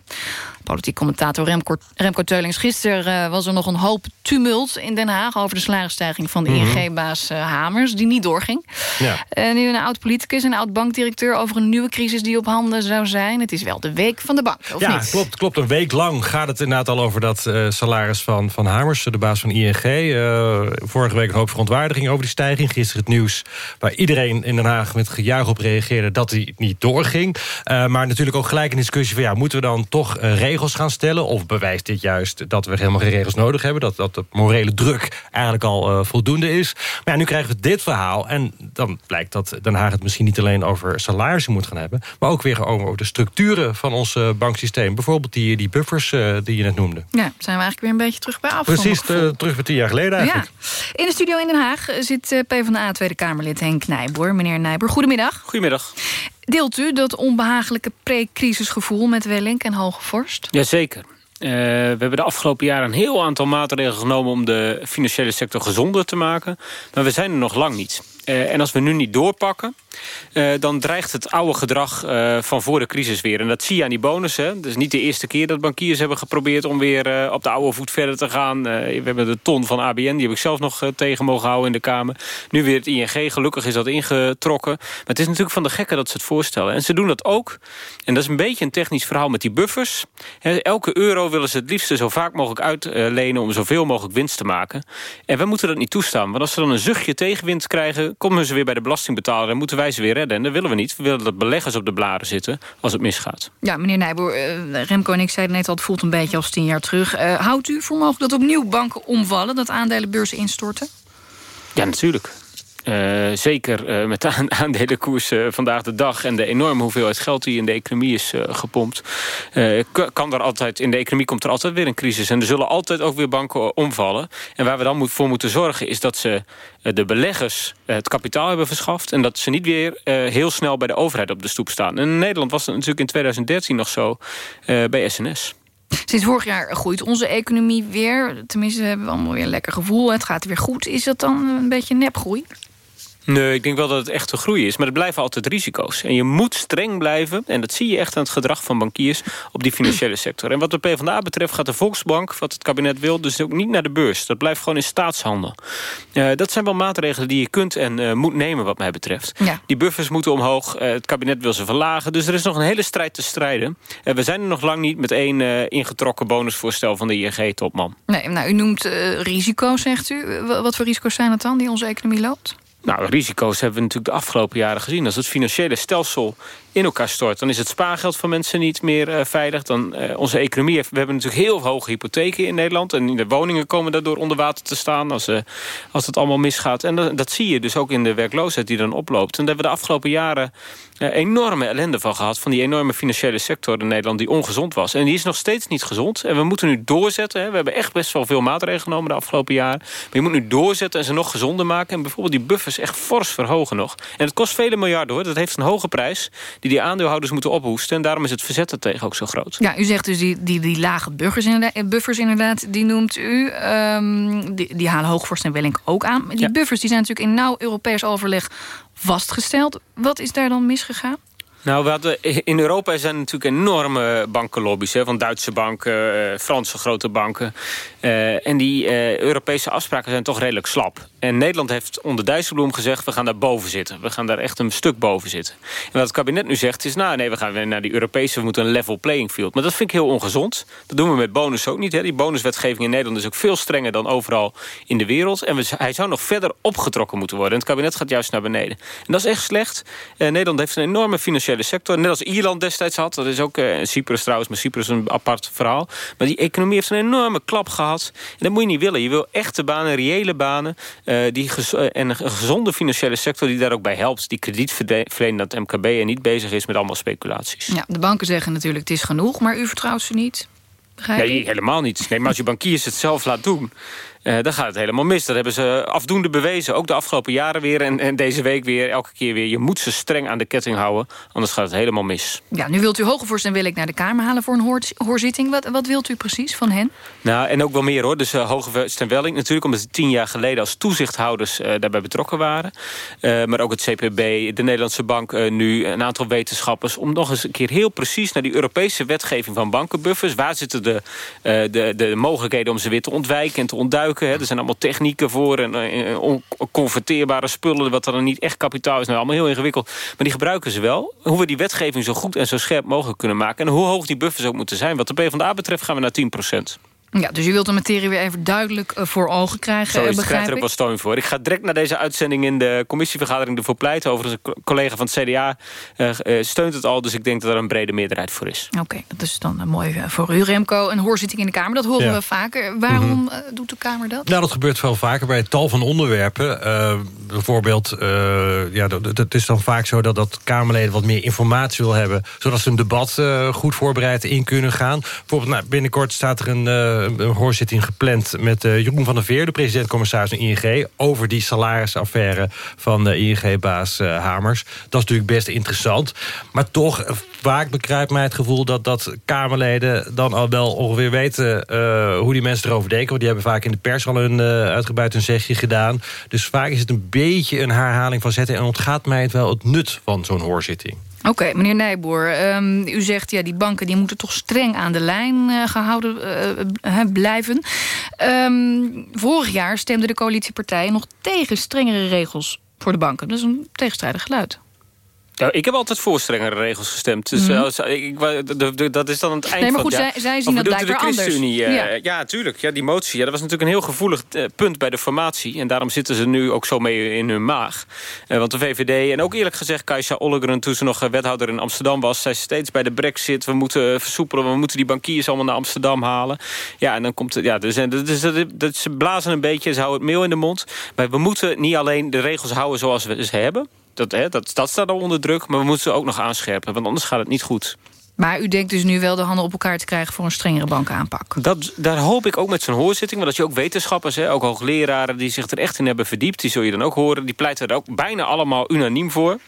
Politiek commentator Remco, Remco Teulings. Gisteren uh, was er nog een hoop tumult in Den Haag... over de salarisstijging van de Mhm. ING-baas uh, Hamers, die niet doorging. Ja. Uh, nu een oud-politicus en oud-bankdirecteur... over een nieuwe crisis die op handen zou zijn. Het is wel de week van de bank, of ja, niet? klopt, klopt. Een week lang gaat het inderdaad al over dat eh, salaris van, van Hamers... de baas van ING. Eh, vorige week een hoop verontwaardiging over die stijging. Gisteren het nieuws waar iedereen in Den Haag met gejuich op reageerde... dat die niet doorging. Eh, maar natuurlijk ook gelijk een discussie van... ja, moeten we dan toch eh, regels gaan stellen? Of bewijst dit juist dat we helemaal geen regels nodig hebben? Dat, dat de morele druk eigenlijk al eh, voldoende is. Maar ja, nu krijgen we dit verhaal. En dan blijkt dat Den Haag het misschien niet alleen over salarissen moet gaan hebben... maar ook weer over de structuren van ons eh, banksysteem. Bijvoorbeeld die, die buffers eh, die je net noemde. Ja, zijn we eigenlijk weer een beetje terug bij af. Precies, terug met tien jaar geleden eigenlijk. Ja. In de studio in Den Haag zit PvdA Tweede Kamerlid Henk Nijboer. Meneer Nijboer, goedemiddag. Goedemiddag. Deelt u dat onbehagelijke pre-crisisgevoel met Wellink en Hoge Vorst? Jazeker. Uh, we hebben de afgelopen jaren een heel aantal maatregelen genomen... om de financiële sector gezonder te maken. Maar we zijn er nog lang niet. Uh, en als we nu niet doorpakken... Uh, dan dreigt het oude gedrag uh, van voor de crisis weer. En dat zie je aan die bonussen. Is niet de eerste keer dat bankiers hebben geprobeerd... om weer uh, op de oude voet verder te gaan. we hebben de ton van ABN, die heb ik zelf nog tegen mogen houden in de Kamer. Nu weer het ING, gelukkig is dat ingetrokken. Maar het is natuurlijk van de gekken dat ze het voorstellen. En ze doen dat ook. En dat is een beetje een technisch verhaal met die buffers. Elke euro willen ze het liefst zo vaak mogelijk uitlenen... om zoveel mogelijk winst te maken. En we moeten dat niet toestaan. Want als ze dan een zuchtje tegenwind krijgen... komen ze weer bij de belastingbetaler en moeten wij ze weer redden. En dat willen we niet. We willen dat beleggers op de blaren zitten als het misgaat. Ja, meneer Nijboer, uh, Remco en ik zeiden net al... het voelt een beetje als tien jaar terug. Uh, houdt u voor mogelijk dat opnieuw banken omvallen... dat aandelenbeurzen instorten? Ja, natuurlijk. Uh, zeker uh, met de aandelenkoers uh, vandaag de dag... en de enorme hoeveelheid geld die in de economie is gepompt... kan er altijd, in de economie komt er altijd weer een crisis. En er zullen altijd ook weer banken omvallen. En waar we dan moet, voor moeten zorgen is dat ze de beleggers het kapitaal hebben verschaft... en dat ze niet weer heel snel bij de overheid op de stoep staan. En in Nederland was dat natuurlijk in 2013 nog zo bij SNS. Sinds vorig jaar groeit onze economie weer. Tenminste, hebben we allemaal weer een lekker gevoel. Het gaat weer goed. Is dat dan een beetje nepgroei? Nee, ik denk wel dat het echt een groei is. Maar er blijven altijd risico's. En je moet streng blijven, en dat zie je echt aan het gedrag van bankiers... op die financiële sector. En wat de PvdA betreft gaat de Volksbank, wat het kabinet wil... dus ook niet naar de beurs. Dat blijft gewoon in staatshandel. Uh, dat zijn wel maatregelen die je kunt en uh, moet nemen wat mij betreft. Ja. Die buffers moeten omhoog, uh, het kabinet wil ze verlagen. Dus er is nog een hele strijd te strijden. we zijn er nog lang niet met één ingetrokken bonusvoorstel van de ING-topman. Nee, nou, u noemt risico's, zegt u. Wat voor risico's zijn het dan die onze economie loopt? Nou, risico's hebben we natuurlijk de afgelopen jaren gezien. Als het financiële stelsel in elkaar stort... dan is het spaargeld van mensen niet meer uh, veilig. Dan, uh, onze economie. We hebben natuurlijk heel hoge hypotheken in Nederland. En de woningen komen daardoor onder water te staan... als, uh, als het allemaal misgaat. En dat, dat, zie je dus ook in de werkloosheid die dan oploopt. En daar hebben we de afgelopen jaren enorme ellende van gehad... van die enorme financiële sector in Nederland die ongezond was. En die is nog steeds niet gezond. En we moeten nu doorzetten. Hè. We hebben echt best wel veel maatregelen genomen de afgelopen jaren. Maar je moet nu doorzetten en ze nog gezonder maken. En bijvoorbeeld die buffers echt fors verhogen nog. En het kost vele miljarden hoor. Dat heeft een hoge prijs die die aandeelhouders moeten ophoesten. En daarom is het verzet er tegen ook zo groot. Ja, u zegt dus die, die, die lage buffers inderdaad, buffers inderdaad, die noemt u. Um, die, die halen Hoogvorst en Wellink ook aan. Die ja. buffers die zijn natuurlijk in nauw Europees overleg vastgesteld. Wat is daar dan misgegaan? Nou, we hadden, in Europa zijn natuurlijk enorme bankenlobby's. Hè, van Duitse banken, uh, Franse grote banken. Uh, en die uh, Europese afspraken zijn toch redelijk slap. En Nederland heeft onder Dijsselbloem gezegd... we gaan daar boven zitten. We gaan daar echt een stuk boven zitten. En wat het kabinet nu zegt is... nou nee, we gaan weer naar die Europese... we moeten een level playing field. Maar dat vind ik heel ongezond. Dat doen we met bonus ook niet. Hè. Die bonuswetgeving in Nederland is ook veel strenger... dan overal in de wereld. En we, hij zou nog verder opgetrokken moeten worden. En het kabinet gaat juist naar beneden. En dat is echt slecht. Eh, Nederland heeft een enorme financiële sector. Net als Ierland destijds had. Dat is ook Cyprus trouwens. Maar Cyprus is een apart verhaal. Maar die economie heeft een enorme klap gehad. En dat moet je niet willen. Je wil echte banen, reële banen. Uh, die en een gezonde financiële sector die daar ook bij helpt. Die krediet dat MKB en niet bezig is met allemaal speculaties. Ja, de banken zeggen natuurlijk het is genoeg. Maar u vertrouwt ze niet? Nee, helemaal niet. Nee, maar als je bankiers het zelf laat doen... Uh, dan gaat het helemaal mis. Dat hebben ze afdoende bewezen. Ook de afgelopen jaren weer en, en, deze week weer. Elke keer weer. Je moet ze streng aan de ketting houden. Anders gaat het helemaal mis. Ja, nu wilt u Hogevorst en Willek naar de Kamer halen voor een hoor, hoorzitting. Wat, wat wilt u precies van hen? Nou, en ook wel meer hoor. Dus uh, Hogevorst en Welling natuurlijk. Omdat ze tien jaar geleden als toezichthouders uh, daarbij betrokken waren. maar ook het CPB, de Nederlandse Bank nu. Een aantal wetenschappers. Om nog eens een keer heel precies naar die Europese wetgeving van bankenbuffers. Waar zitten de, de, de mogelijkheden om ze weer te ontwijken en te ontduiken. Hè. Er zijn allemaal technieken voor en uh, onconverteerbare spullen... wat dan niet echt kapitaal is. Nou, allemaal heel ingewikkeld. Maar die gebruiken ze wel. Hoe we die wetgeving zo goed en zo scherp mogelijk kunnen maken... en hoe hoog die buffers ook moeten zijn. Wat de PvdA betreft gaan we naar 10 ja, dus u wilt de materie weer even duidelijk uh, voor ogen krijgen, Zo is, begrijp krijgt er ook wel steun voor. Ik ga direct naar deze uitzending in de commissievergadering ervoor pleiten. Overigens, een collega van het CDA uh, uh, steunt het al, dus ik denk dat er een brede meerderheid voor is. Oké, dat is dan mooi voor u, Remco. Een hoorzitting in de Kamer, dat horen Ja. we vaker. Waarom Mhm. eh, doet de Kamer dat? Nou, dat gebeurt wel vaker bij tal van onderwerpen. Eh, bijvoorbeeld, eh, ja, dat, dat is dan vaak zo dat, dat Kamerleden wat meer informatie wil hebben... zodat ze een debat eh, goed voorbereid in kunnen gaan. Bijvoorbeeld, nou, binnenkort staat er een, eh, een hoorzitting gepland... met eh, Jeroen van der Veer, de president-commissaris van ING... over die salarisaffaire van de ING-baas eh, Hamers. Dat is natuurlijk best interessant. Maar toch, eh, vaak bekruipt mij het gevoel... dat, dat Kamerleden dan al wel ongeveer weten eh, hoe die mensen erover denken. Want die hebben vaak in de pers al een, eh, uitgebreid een zegje gedaan. Dus vaak is het een beetje een herhaling van zetten... en ontgaat mij het wel het nut van zo'n hoorzitting. Oké, meneer Nijboer, ehm, u zegt ja, die banken die moeten toch streng aan de lijn eh, gehouden eh, eh, blijven. Ehm, vorig jaar stemden de coalitiepartijen nog tegen strengere regels voor de banken. Dat is een tegenstrijdig geluid. Ja, ik heb altijd voor strengere regels gestemd. Dus Mhm. eh, als- ik, dat is dan het eind Nee, maar van goed, jaar. zij- zij zien dat u de blijkbaar anders. ChristenUnie, eh, Ja. ja, tuurlijk. Ja, die motie, ja, dat was natuurlijk een heel gevoelig eh, punt bij de formatie. En daarom zitten ze nu ook zo mee in hun maag. Want de VVD, en ook eerlijk gezegd... Kajsa Ollegren, toen ze nog wethouder in Amsterdam was... zei steeds bij de brexit, we moeten versoepelen... we moeten die bankiers allemaal naar Amsterdam halen. Ja, en dan komt het... Ja, dus, ze blazen een beetje, ze houden het meel in de mond. Maar we moeten niet alleen de regels houden zoals we ze hebben... Dat, hè, dat, dat staat al onder druk, maar we moeten ze ook nog aanscherpen. Want anders gaat het niet goed. Maar u denkt dus nu wel de handen op elkaar te krijgen... voor een strengere bankaanpak. Dat, daar hoop ik ook met zo'n hoorzitting. Maar dat je ook wetenschappers, hè, ook hoogleraren... die zich er echt in hebben verdiept, die zul je dan ook horen... die pleiten er ook bijna allemaal unaniem voor.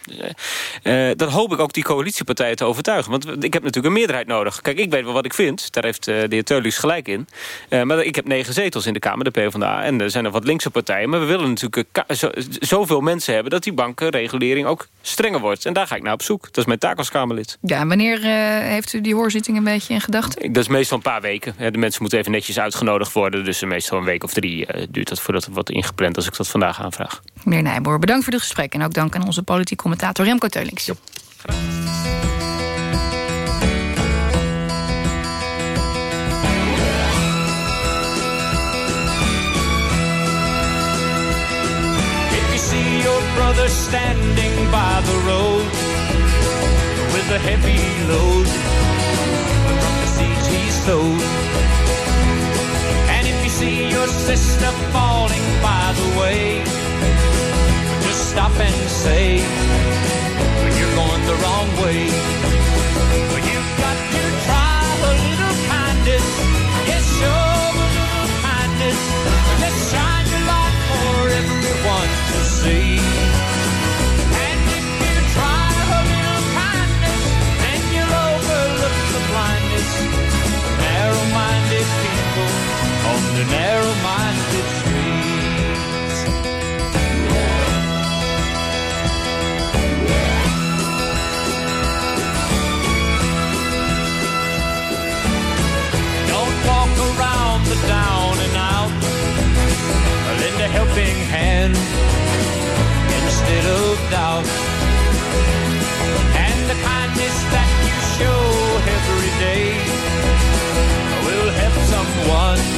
Eh, dan hoop ik ook die coalitiepartijen te overtuigen. Want ik heb natuurlijk een meerderheid nodig. Kijk, ik weet wel wat ik vind. Daar heeft eh, de heer Teulings gelijk in. Eh, maar ik heb negen zetels in de Kamer, de PvdA. En er zijn er wat linkse partijen. Maar we willen natuurlijk eh, zo, zoveel mensen hebben... dat die bankenregulering ook strenger wordt. En daar ga ik naar op zoek. Dat is mijn taak als Kamerlid. Ja, wanneer eh, heeft u die hoorzitting een beetje in gedachten? Dat is meestal een paar weken. De mensen moeten even netjes uitgenodigd worden. Dus meestal een week of drie eh, duurt dat voordat er wordt ingepland... als ik dat vandaag aanvraag. Meneer Nijboer, bedankt voor dit gesprek. En ook dank aan onze politiek commentator Remco Teulings. If you see your brother standing by the road a heavy load the seeds he sowed, and if you see your sister falling by the way, just stop and say you're going the wrong way. again instead of doubt. And the kindness that you show every day will help someone.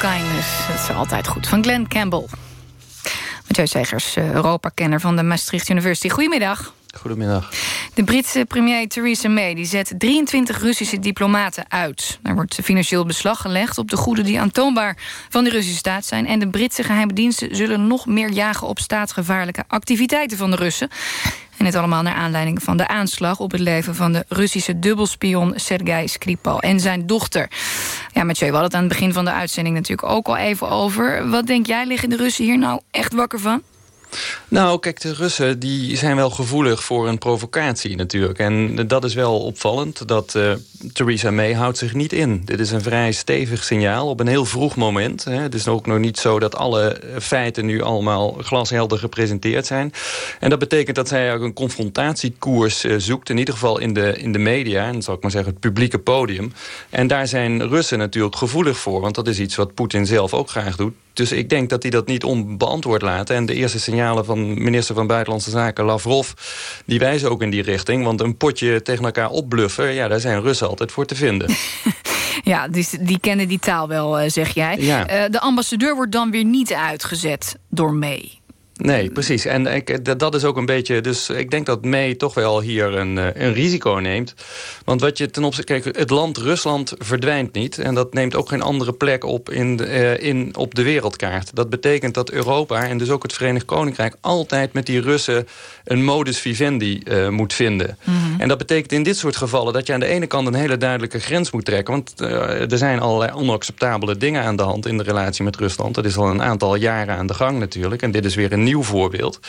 Kindness. Dat is altijd goed. Van Glenn Campbell. Mathieu Segers, eh, Europa-kenner van de Maastricht University. Goedemiddag. Goedemiddag. De Britse premier Theresa May die zet 23 Russische diplomaten uit. Er wordt financieel beslag gelegd op de goeden die aantoonbaar van de Russische staat zijn. En de Britse geheime diensten zullen nog meer jagen op staatsgevaarlijke activiteiten van de Russen. En dit allemaal naar aanleiding van de aanslag op het leven van de Russische dubbelspion Sergei Skripal en zijn dochter. Ja, Mathieu, we hadden het aan het begin van de uitzending natuurlijk ook al even over. Wat denk jij, liggen de Russen hier nou echt wakker van? Nou, kijk, de Russen die zijn wel gevoelig voor een provocatie natuurlijk. En dat is wel opvallend, dat uh, Theresa May houdt zich niet in. Dit is een vrij stevig signaal op een heel vroeg moment. Hè. Het is ook nog niet zo dat alle feiten nu allemaal glashelder gepresenteerd zijn. En dat betekent dat zij ook een confrontatiekoers uh, zoekt. In ieder geval in de, in de media, en zal ik maar zeggen het publieke podium. En daar zijn Russen natuurlijk gevoelig voor. Want dat is iets wat Poetin zelf ook graag doet. Dus ik denk dat hij dat niet onbeantwoord laat. En de eerste signalen van minister van Buitenlandse Zaken Lavrov... die wijzen ook in die richting. Want een potje tegen elkaar opbluffen... ja, daar zijn Russen altijd voor te vinden. Ja, die, die kennen die taal wel, uh, zeg jij. Ja. Uh, de ambassadeur wordt dan weer niet uitgezet door May. Nee, precies. En ik, dat is ook een beetje... Dus ik denk dat May toch wel hier een, een risico neemt. Want wat je ten opzichte... Kijk, het land Rusland verdwijnt niet. En dat neemt ook geen andere plek op in de, uh, in, op de wereldkaart. Dat betekent dat Europa en dus ook het Verenigd Koninkrijk... altijd met die Russen een modus vivendi uh, moet vinden. Mm -hmm. En dat betekent in dit soort gevallen... dat je aan de ene kant een hele duidelijke grens moet trekken. Want uh, er zijn allerlei onacceptabele dingen aan de hand... in de relatie met Rusland. Dat is al een aantal jaren aan de gang natuurlijk. En dit is weer een nieuw voorbeeld.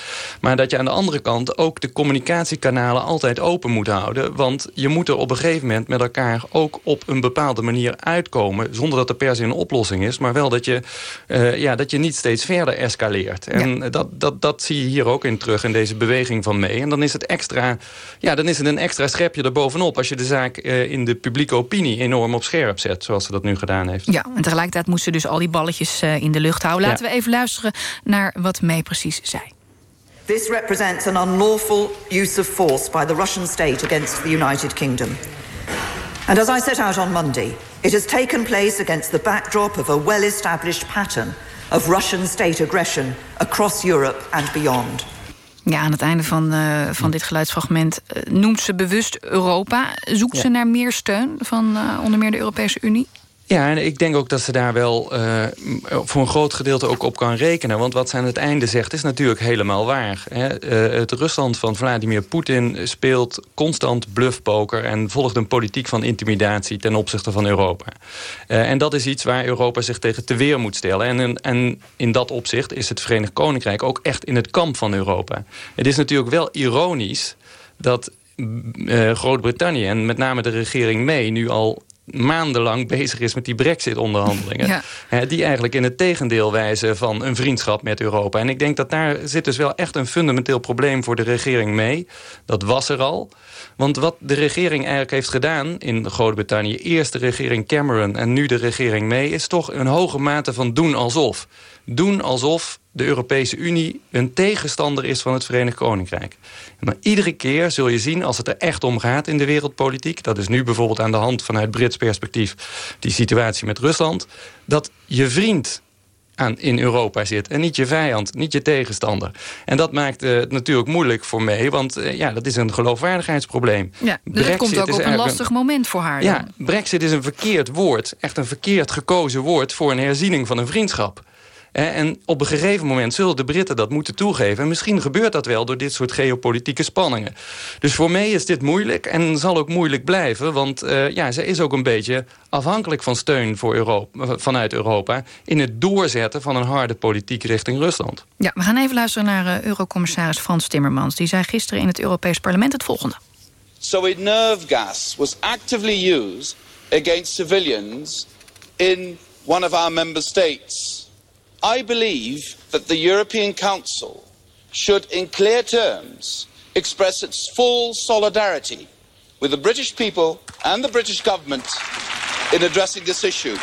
Maar dat je aan de andere kant ook de communicatiekanalen altijd open moet houden. Want je moet er op een gegeven moment met elkaar ook op een bepaalde manier uitkomen. Zonder dat er per se een oplossing is. Maar wel dat je, uh, ja, dat je niet steeds verder escaleert. En ja. dat, dat, dat zie je hier ook in terug in deze beweging van mee. En dan is het extra, ja, dan is het een extra schepje erbovenop. Als je de zaak uh, in de publieke opinie enorm op scherp zet. Zoals ze dat nu gedaan heeft. Ja, en tegelijkertijd moesten dus al die balletjes uh, in de lucht houden. Laten ja. we even luisteren naar wat mee precies zei. This represents an unlawful use of force by the Russian state against the United Kingdom. And as I set out on Monday, it has taken place against the backdrop of a well established pattern of Russian state aggression across Europe and beyond. Ja, aan het einde van, uh, van dit geluidsfragment uh, noemt ze bewust Europa. Zoekt ja. ze naar meer steun van uh, onder meer de Europese Unie? Ja, en ik denk ook dat ze daar wel uh, voor een groot gedeelte ook op kan rekenen. Want wat ze aan het einde zegt is natuurlijk helemaal waar. Hè. Uh, het Rusland van Vladimir Poetin speelt constant bluffpoker... en volgt een politiek van intimidatie ten opzichte van Europa. Uh, en dat is iets waar Europa zich tegen te weer moet stellen. En, en in dat opzicht is het Verenigd Koninkrijk ook echt in het kamp van Europa. Het is natuurlijk wel ironisch dat Groot-Brittannië en met name de regering May... nu al maandenlang bezig is met die brexit-onderhandelingen. Ja. Die eigenlijk in het tegendeel wijzen van een vriendschap met Europa. En ik denk dat daar zit dus wel echt een fundamenteel probleem voor de regering mee. Dat was er al. Want wat de regering eigenlijk heeft gedaan in Groot-Brittannië... eerst de regering Cameron en nu de regering May... is toch een hoge mate van doen alsof. Doen alsof de Europese Unie een tegenstander is van het Verenigd Koninkrijk. Maar iedere keer zul je zien, als het er echt om gaat in de wereldpolitiek... dat is nu bijvoorbeeld aan de hand vanuit Brits perspectief... die situatie met Rusland... dat je vriend aan, in Europa zit. En niet je vijand, niet je tegenstander. En dat maakt eh, het natuurlijk moeilijk voor mee. Want eh, ja, dat is een geloofwaardigheidsprobleem. Ja, dus het komt ook op een lastig moment voor haar. Ja, dan. brexit is een verkeerd woord. Echt een verkeerd gekozen woord voor een herziening van een vriendschap. En op een gegeven moment zullen de Britten dat moeten toegeven. En misschien gebeurt dat wel door dit soort geopolitieke spanningen. Dus voor mij is dit moeilijk en zal ook moeilijk blijven. Want eh, ja, ze is ook een beetje afhankelijk van steun voor Europa, vanuit Europa... in het doorzetten van een harde politiek richting Rusland. Ja, we gaan even luisteren naar eh, Eurocommissaris Frans Timmermans. Die zei gisteren in het Europees Parlement het volgende. So it nerve gas was actively used against civilians in one of our member states. I believe that the European Council should, in clear terms, express its full solidarity with the British people and the British government in addressing this issue.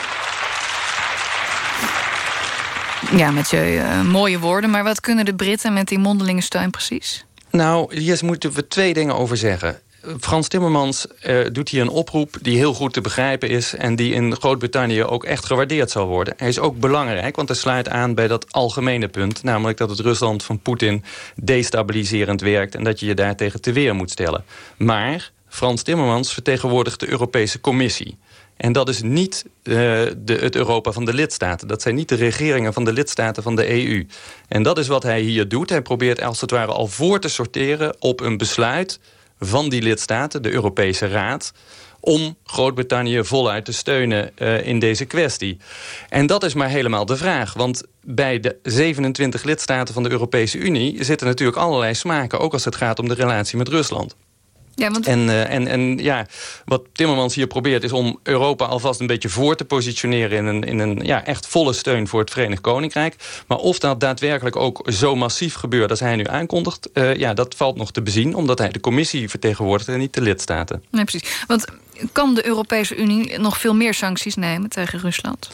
Ja, met je eh, mooie woorden. Maar wat kunnen de Britten met die mondelinge steun precies? Nou, hier moeten we twee dingen over zeggen. Frans Timmermans eh, doet hier een oproep die heel goed te begrijpen is... en die in Groot-Brittannië ook echt gewaardeerd zal worden. Hij is ook belangrijk, want hij sluit aan bij dat algemene punt... namelijk dat het Rusland van Poetin destabiliserend werkt... en dat je je daartegen te weer moet stellen. Maar Frans Timmermans vertegenwoordigt de Europese Commissie... En dat is niet uh, de, het Europa van de lidstaten. Dat zijn niet de regeringen van de lidstaten van de EU. En dat is wat hij hier doet. Hij probeert als het ware al voor te sorteren op een besluit van die lidstaten, de Europese Raad om Groot-Brittannië voluit te steunen uh, in deze kwestie. En dat is maar helemaal de vraag. Want bij de 27 lidstaten van de Europese Unie... zitten natuurlijk allerlei smaken... ook als het gaat om de relatie met Rusland. Ja, want... en, uh, en, en ja, wat Timmermans hier probeert is om Europa alvast een beetje voor te positioneren... in een, in een ja, echt volle steun voor het Verenigd Koninkrijk. Maar of dat daadwerkelijk ook zo massief gebeurt als hij nu aankondigt... Uh, ja, dat valt nog te bezien, omdat hij de commissie vertegenwoordigt... en niet de lidstaten. Nee, precies. Want kan de Europese Unie nog veel meer sancties nemen tegen Rusland?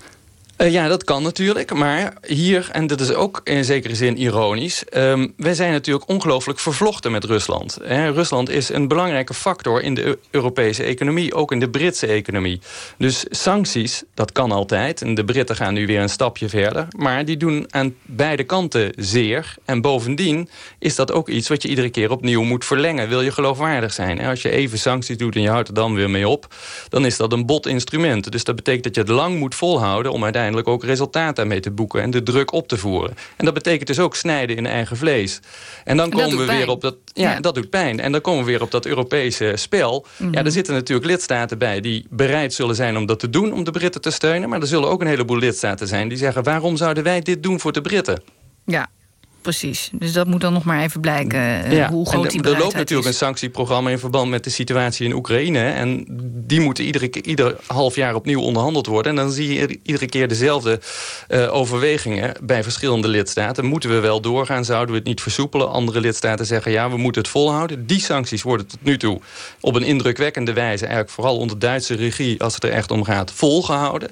Uh, ja, dat kan natuurlijk. Maar hier, en dat is ook in zekere zin ironisch... Um, wij zijn natuurlijk ongelooflijk vervlochten met Rusland. Rusland is een belangrijke factor in de Europese economie. Ook in de Britse economie. Dus sancties, dat kan altijd. En de Britten gaan nu weer een stapje verder. Maar die doen aan beide kanten zeer. En bovendien is dat ook iets wat je iedere keer opnieuw moet verlengen. Wil je geloofwaardig zijn. En als je even sancties doet en je houdt er dan weer mee op... dan is dat een bot instrument. Dus dat betekent dat je het lang moet volhouden... om uiteindelijk ook resultaat daarmee te boeken en de druk op te voeren. En dat betekent dus ook snijden in eigen vlees. En dan En komen we weer op dat. Ja, Ja. dat doet pijn. En dan komen we weer op dat Europese spel. Mhm. Ja, er zitten natuurlijk lidstaten bij die bereid zullen zijn om dat te doen, om de Britten te steunen. Maar er zullen ook een heleboel lidstaten zijn die zeggen: waarom zouden wij dit doen voor de Britten? Ja, precies. Dus dat moet dan nog maar even blijken eh, Ja, hoe groot er- die Er loopt natuurlijk is. een sanctieprogramma in verband met de situatie in Oekraïne. En die moeten iedere, ieder half jaar opnieuw onderhandeld worden. En dan zie je iedere keer dezelfde eh, overwegingen bij verschillende lidstaten. Moeten we wel doorgaan? Zouden we het niet versoepelen? Andere lidstaten zeggen ja, we moeten het volhouden. Die sancties worden tot nu toe op een indrukwekkende wijze... eigenlijk vooral onder Duitse regie, als het er echt om gaat, volgehouden.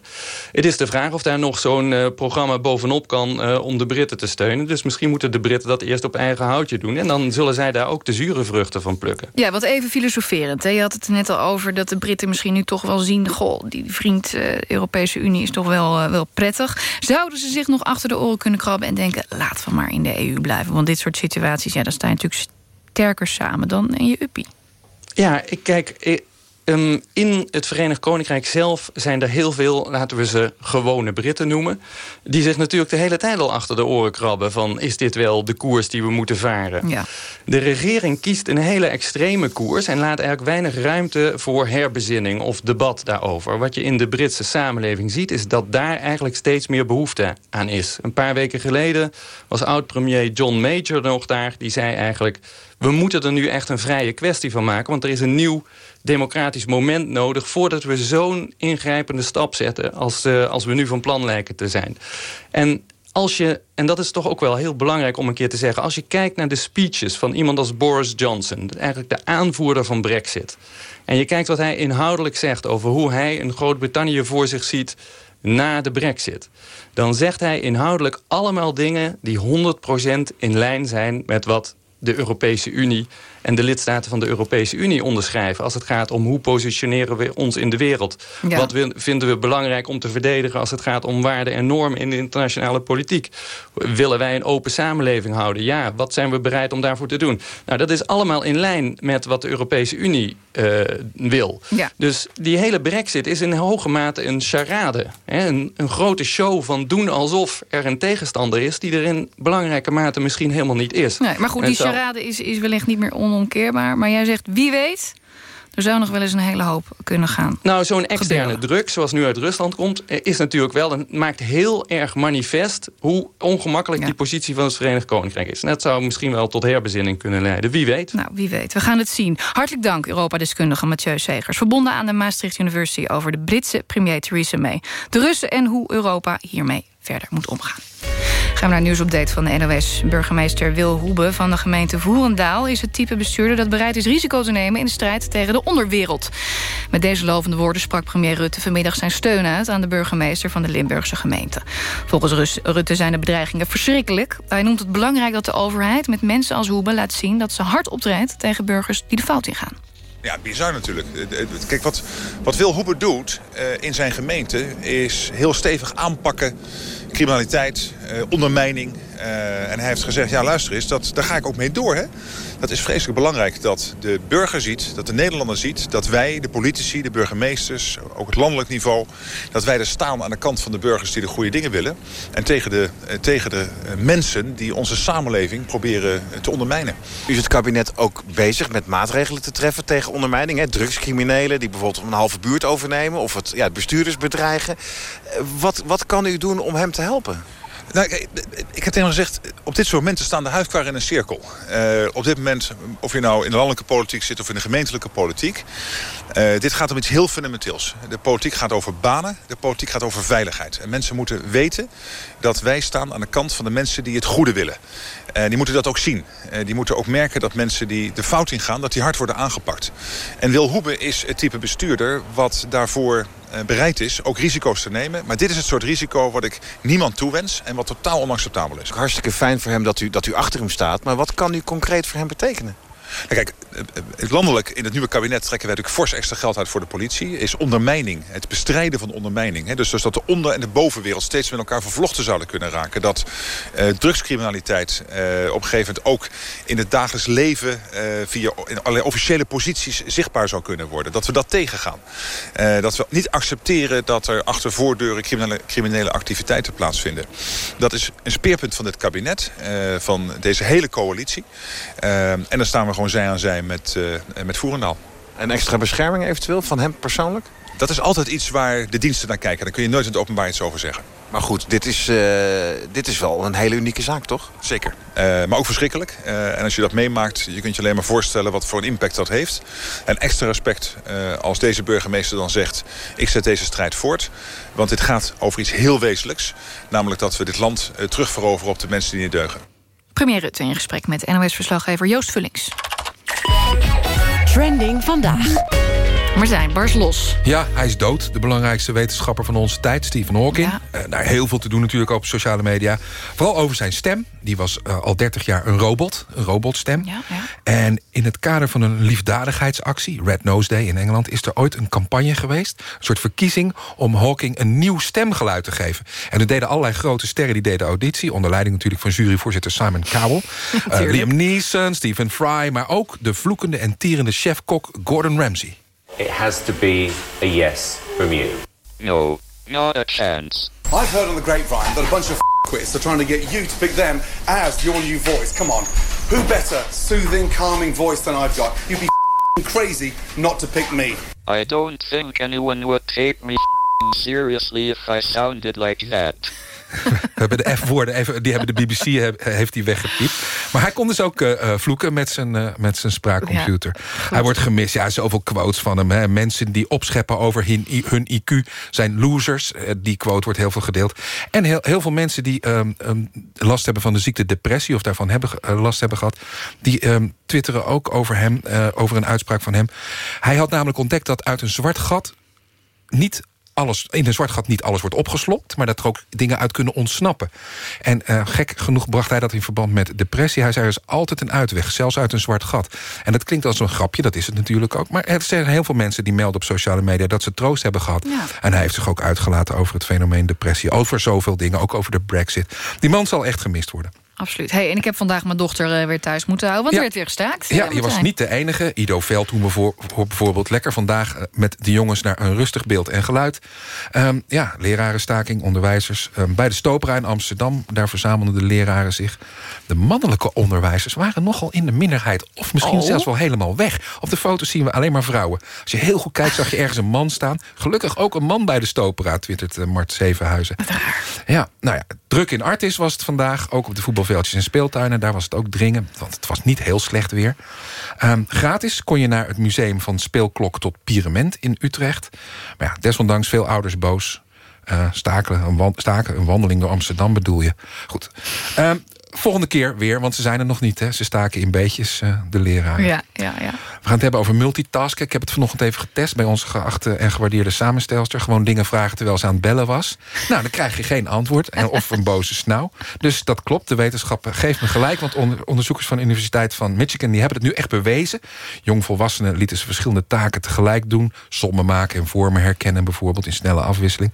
Het is de vraag of daar nog zo'n eh, programma bovenop kan... om de Britten te steunen. Dus misschien moeten de Britten dat eerst op eigen houtje doen. En dan zullen zij daar ook de zure vruchten van plukken. Ja, wat even filosoferend. Hè? Je had het er net al over dat de Britten misschien nu toch wel zien... goh, die vriend eh, Europese Unie is toch wel, eh, wel prettig. Zouden ze zich nog achter de oren kunnen krabben en denken... laten we maar in de EU blijven. Want dit soort situaties, ja, dan sta je natuurlijk sterker samen dan in je uppie. Ja, ik kijk... eh, ehm, in het Verenigd Koninkrijk zelf zijn er heel veel, laten we ze gewone Britten noemen... die zich natuurlijk de hele tijd al achter de oren krabben... van is dit wel de koers die we moeten varen? Ja. De regering kiest een hele extreme koers... en laat eigenlijk weinig ruimte voor herbezinning of debat daarover. Wat je in de Britse samenleving ziet... is dat daar eigenlijk steeds meer behoefte aan is. Een paar weken geleden was oud-premier John Major nog daar. Die zei eigenlijk... we moeten er nu echt een vrije kwestie van maken... want er is een nieuw democratisch moment nodig... voordat we zo'n ingrijpende stap zetten... Als, eh, als we nu van plan lijken te zijn. En als je, en dat is toch ook wel heel belangrijk om een keer te zeggen... als je kijkt naar de speeches van iemand als Boris Johnson... eigenlijk de aanvoerder van Brexit... en je kijkt wat hij inhoudelijk zegt over hoe hij een Groot-Brittannië voor zich ziet... na de Brexit, dan zegt hij inhoudelijk allemaal dingen... die 100% in lijn zijn met wat de Europese Unie en de lidstaten van de Europese Unie onderschrijven... als het gaat om hoe positioneren we ons in de wereld. Ja. Wat vinden we belangrijk om te verdedigen... als het gaat om waarden en normen in de internationale politiek. Willen wij een open samenleving houden? Ja. Wat zijn we bereid om daarvoor te doen? Nou, dat is allemaal in lijn met wat de Europese Unie eh, wil. Ja. Dus die hele brexit is in hoge mate een charade. Hè? Een, een grote show van doen alsof er een tegenstander is... die er in belangrijke mate misschien helemaal niet is. Nee, maar goed, die charade is, is wellicht niet meer onomkeerbaar. Maar jij zegt, wie weet, er zou nog wel eens een hele hoop kunnen gaan. Nou, zo'n externe gebeuren. druk, zoals nu uit Rusland komt... eh, is natuurlijk wel, en maakt heel erg manifest... hoe ongemakkelijk die positie van het Verenigd Koninkrijk is. En dat zou misschien wel tot herbezinning kunnen leiden. Wie weet. Nou, wie weet. We gaan het zien. Hartelijk dank, Europa-deskundige Mathieu Segers. Verbonden aan de Maastricht University over de Britse premier Theresa May. De Russen en hoe Europa hiermee verder moet omgaan. Gaan we nieuwsupdate van de NOS. Burgemeester Wil Hoebe van de gemeente Voerendaal... is het type bestuurder dat bereid is risico te nemen... in de strijd tegen de onderwereld. Met deze lovende woorden sprak premier Rutte vanmiddag zijn steun uit... aan de burgemeester van de Limburgse gemeente. Volgens Rutte zijn de bedreigingen verschrikkelijk. Hij noemt het belangrijk dat de overheid met mensen als Hoebe laat zien... dat ze hard optreedt tegen burgers die de fout ingaan. Ja, bizar natuurlijk. Eh, eh, Kijk, wat, wat Wil Hoeber doet eh, in zijn gemeente... is heel stevig aanpakken, criminaliteit, eh, ondermijning. Eh, en hij heeft gezegd, ja luister eens, dat, daar ga ik ook mee door. Hè? Dat is vreselijk belangrijk dat de burger ziet, dat de Nederlander ziet... dat wij, de politici, de burgemeesters, ook het landelijk niveau... dat wij er staan aan de kant van de burgers die de goede dingen willen... en tegen de, eh, tegen de eh, mensen die onze samenleving proberen eh, te ondermijnen. U is het kabinet ook bezig met maatregelen te treffen tegen ondermijning. Hè? Drugscriminelen die bijvoorbeeld een halve buurt overnemen... of het, ja, het bestuurders bedreigen. Wat, wat kan u doen om hem te helpen? Nou, ik heb tegen gezegd, op dit soort momenten staan de huifkarren in een cirkel. Eh, op dit moment, of je nou in de landelijke politiek zit of in de gemeentelijke politiek... eh, dit gaat om iets heel fundamenteels. De politiek gaat over banen, de politiek gaat over veiligheid. En mensen moeten weten dat wij staan aan de kant van de mensen die het goede willen. En die moeten dat ook zien. Eh, die moeten ook merken dat mensen die de fout ingaan, dat die hard worden aangepakt. En Wil Hoebe is het type bestuurder wat daarvoor eh, bereid is ook risico's te nemen. Maar dit is het soort risico wat ik niemand toewens en wat totaal onacceptabel is. Hartstikke fijn voor hem dat u, dat u achter hem staat. Maar wat kan u concreet voor hem betekenen? Nou, Kijk, eh, eh, landelijk in het nieuwe kabinet trekken wij natuurlijk fors extra geld uit voor de politie. Is ondermijning, het bestrijden van ondermijning. Hè? Dus, dus dat de onder- en de bovenwereld steeds met elkaar vervlochten zouden kunnen raken. Dat eh, drugscriminaliteit eh, op een gegeven moment ook in het dagelijks leven... eh, via in allerlei officiële posities zichtbaar zou kunnen worden. Dat we dat tegengaan. Eh, dat we niet accepteren dat er achter voordeuren criminele, criminele activiteiten plaatsvinden. Dat is een speerpunt van dit kabinet, van deze hele coalitie. En dan staan we gewoon zij aan zij met, eh met Voerendaal. Een extra bescherming eventueel van hem persoonlijk? Dat is altijd iets waar de diensten naar kijken. Daar kun je nooit in het openbaar iets over zeggen. Maar goed, dit is, eh, dit is wel een hele unieke zaak, toch? Zeker. Eh, maar ook verschrikkelijk. Eh, en als je dat meemaakt, je kunt je alleen maar voorstellen wat voor een impact dat heeft. En extra respect eh, als deze burgemeester dan zegt... ik zet deze strijd voort. Want dit gaat over iets heel wezenlijks. Namelijk dat we dit land terugveroveren op de mensen die niet deugen. Premier Rutte in gesprek met NOS-verslaggever Joost Vullings. Trending vandaag. Martijn, bars los. Ja, hij is dood. De belangrijkste wetenschapper van onze tijd, Stephen Hawking. Eh, daar heel veel te doen natuurlijk op sociale media. Vooral over zijn stem. Die was eh, al 30 jaar een robot. Een robotstem. En in het kader van een liefdadigheidsactie... Red Nose Day in Engeland... is er ooit een campagne geweest. Een soort verkiezing om Hawking een nieuw stemgeluid te geven. En er deden allerlei grote sterren die deden auditie. Onder leiding natuurlijk van juryvoorzitter Simon Cowell. Eh. Liam Neeson, Stephen Fry... maar ook de vloekende en tierende chef-kok Gordon Ramsay. It has to be a yes from you. No, not a chance. I've heard on the grapevine that a bunch of quits are trying to get you to pick them as your new voice. Come on. Who better soothing, calming voice than I've got? You'd be crazy not to pick me. I don't think anyone would take me seriously if I sounded like that. We hebben de F-woorden, even, die hebben de BBC he- heeft die weggepiept. Maar hij kon dus ook eh, eh, vloeken met zijn, eh, met zijn spraakcomputer. hij wordt gemist. Ja, zoveel quotes van hem. Hè. Mensen die opscheppen over hun, hun IQ zijn losers. Die quote wordt heel veel gedeeld. En heel, heel veel mensen die ehm, ehm, last hebben van de ziekte depressie... of daarvan hebben, last hebben gehad... die ehm, twitteren ook over hem, over een uitspraak van hem. Hij had namelijk ontdekt dat uit een zwart gat... niet alles, in een zwart gat niet alles wordt opgeslokt... maar dat er ook dingen uit kunnen ontsnappen. En eh, gek genoeg bracht hij dat in verband met depressie. Hij zei, er is altijd een uitweg, zelfs uit een zwart gat. En dat klinkt als een grapje, dat is het natuurlijk ook. Maar er zijn heel veel mensen die melden op sociale media... dat ze troost hebben gehad. En hij heeft zich ook uitgelaten over het fenomeen depressie. Over zoveel dingen, ook over de brexit. Die man zal echt gemist worden. Absoluut. Hey, en ik heb vandaag mijn dochter uh, weer thuis moeten houden... want Ja. er werd weer gestaakt. Ja, Eh, je was niet de enige. Ido Veldhoen bijvoorbeeld lekker vandaag... eh, met de jongens naar een rustig beeld en geluid. Ehm, ja, lerarenstaking, onderwijzers. Ehm, bij de Stopera in Amsterdam, daar verzamelden de leraren zich. De mannelijke onderwijzers waren nogal in de minderheid. Of misschien Oh. zelfs wel helemaal weg. Op de foto's zien we alleen maar vrouwen. Als je heel goed kijkt, zag je ergens een man staan. Gelukkig ook een man bij de Stopera, twittert eh, Mart Zevenhuizen. Ja, nou ja, druk in Artis was het vandaag. Ook op de voetbalveldjes en speeltuinen. Daar was het ook dringen, want het was niet heel slecht weer. Ehm, gratis kon je naar het museum van speelklok tot Pirement in Utrecht. Maar ja, desondanks veel ouders boos. Eh, staken, een wandeling door Amsterdam bedoel je. Goed. Ehm, volgende keer weer, want ze zijn er nog niet. Hè. Ze staken in beetjes, eh, de leraren. Ja, ja, ja. We gaan het hebben over multitasken. Ik heb het vanochtend even getest bij onze geachte en gewaardeerde samenstelster. Gewoon dingen vragen terwijl ze aan het bellen was. Nou, dan krijg je geen antwoord. En of een boze snauw. Dus dat klopt. De wetenschap geeft me gelijk. Want onder- onderzoekers van de Universiteit van Michigan... die hebben het nu echt bewezen. Jongvolwassenen lieten ze verschillende taken tegelijk doen. Sommen maken en vormen herkennen bijvoorbeeld... in snelle afwisseling.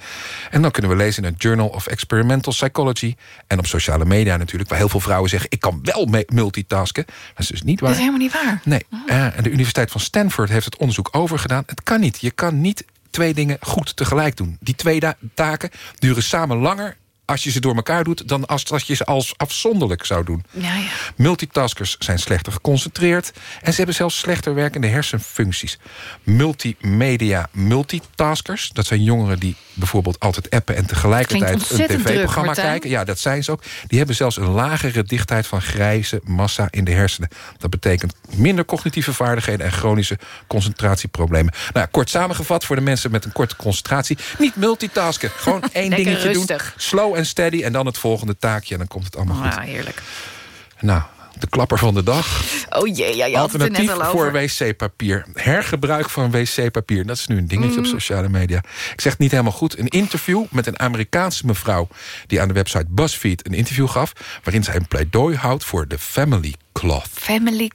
En dan kunnen we lezen in het Journal of Experimental Psychology... en op sociale media natuurlijk... waar heel veel vrouwen zeggen... ik kan wel multitasken. Dat is dus niet waar. Dat is helemaal niet waar. Nee, eh, en de Universiteit van Stanford heeft het onderzoek overgedaan. Het kan niet. Je kan niet twee dingen goed tegelijk doen. Die twee taken duren samen langer als je ze door elkaar doet... dan als, als je ze als afzonderlijk zou doen. Ja, ja. Multitaskers zijn slechter geconcentreerd... en ze hebben zelfs slechter werkende hersenfuncties. Multimedia multitaskers, dat zijn jongeren die bijvoorbeeld altijd appen... en tegelijkertijd een tv-programma kijken. Ja, dat zijn ze ook. Die hebben zelfs een lagere dichtheid van grijze massa in de hersenen. Dat betekent minder cognitieve vaardigheden... en chronische concentratieproblemen. Nou, kort samengevat voor de mensen met een korte concentratie... niet multitasken, gewoon één dingetje rustig. doen. Slow en steady en dan het volgende taakje... en dan komt het allemaal goed. Ah, heerlijk. Nou, de klapper van de dag. Oh jee, ja, je had het net Alternatief al voor wc-papier. Hergebruik van wc-papier. Dat is nu een dingetje op Mm. sociale media. Ik zeg het niet helemaal goed. Een interview met een Amerikaanse mevrouw... die aan de website BuzzFeed een interview gaf... waarin zij een pleidooi houdt voor de family cloth. Family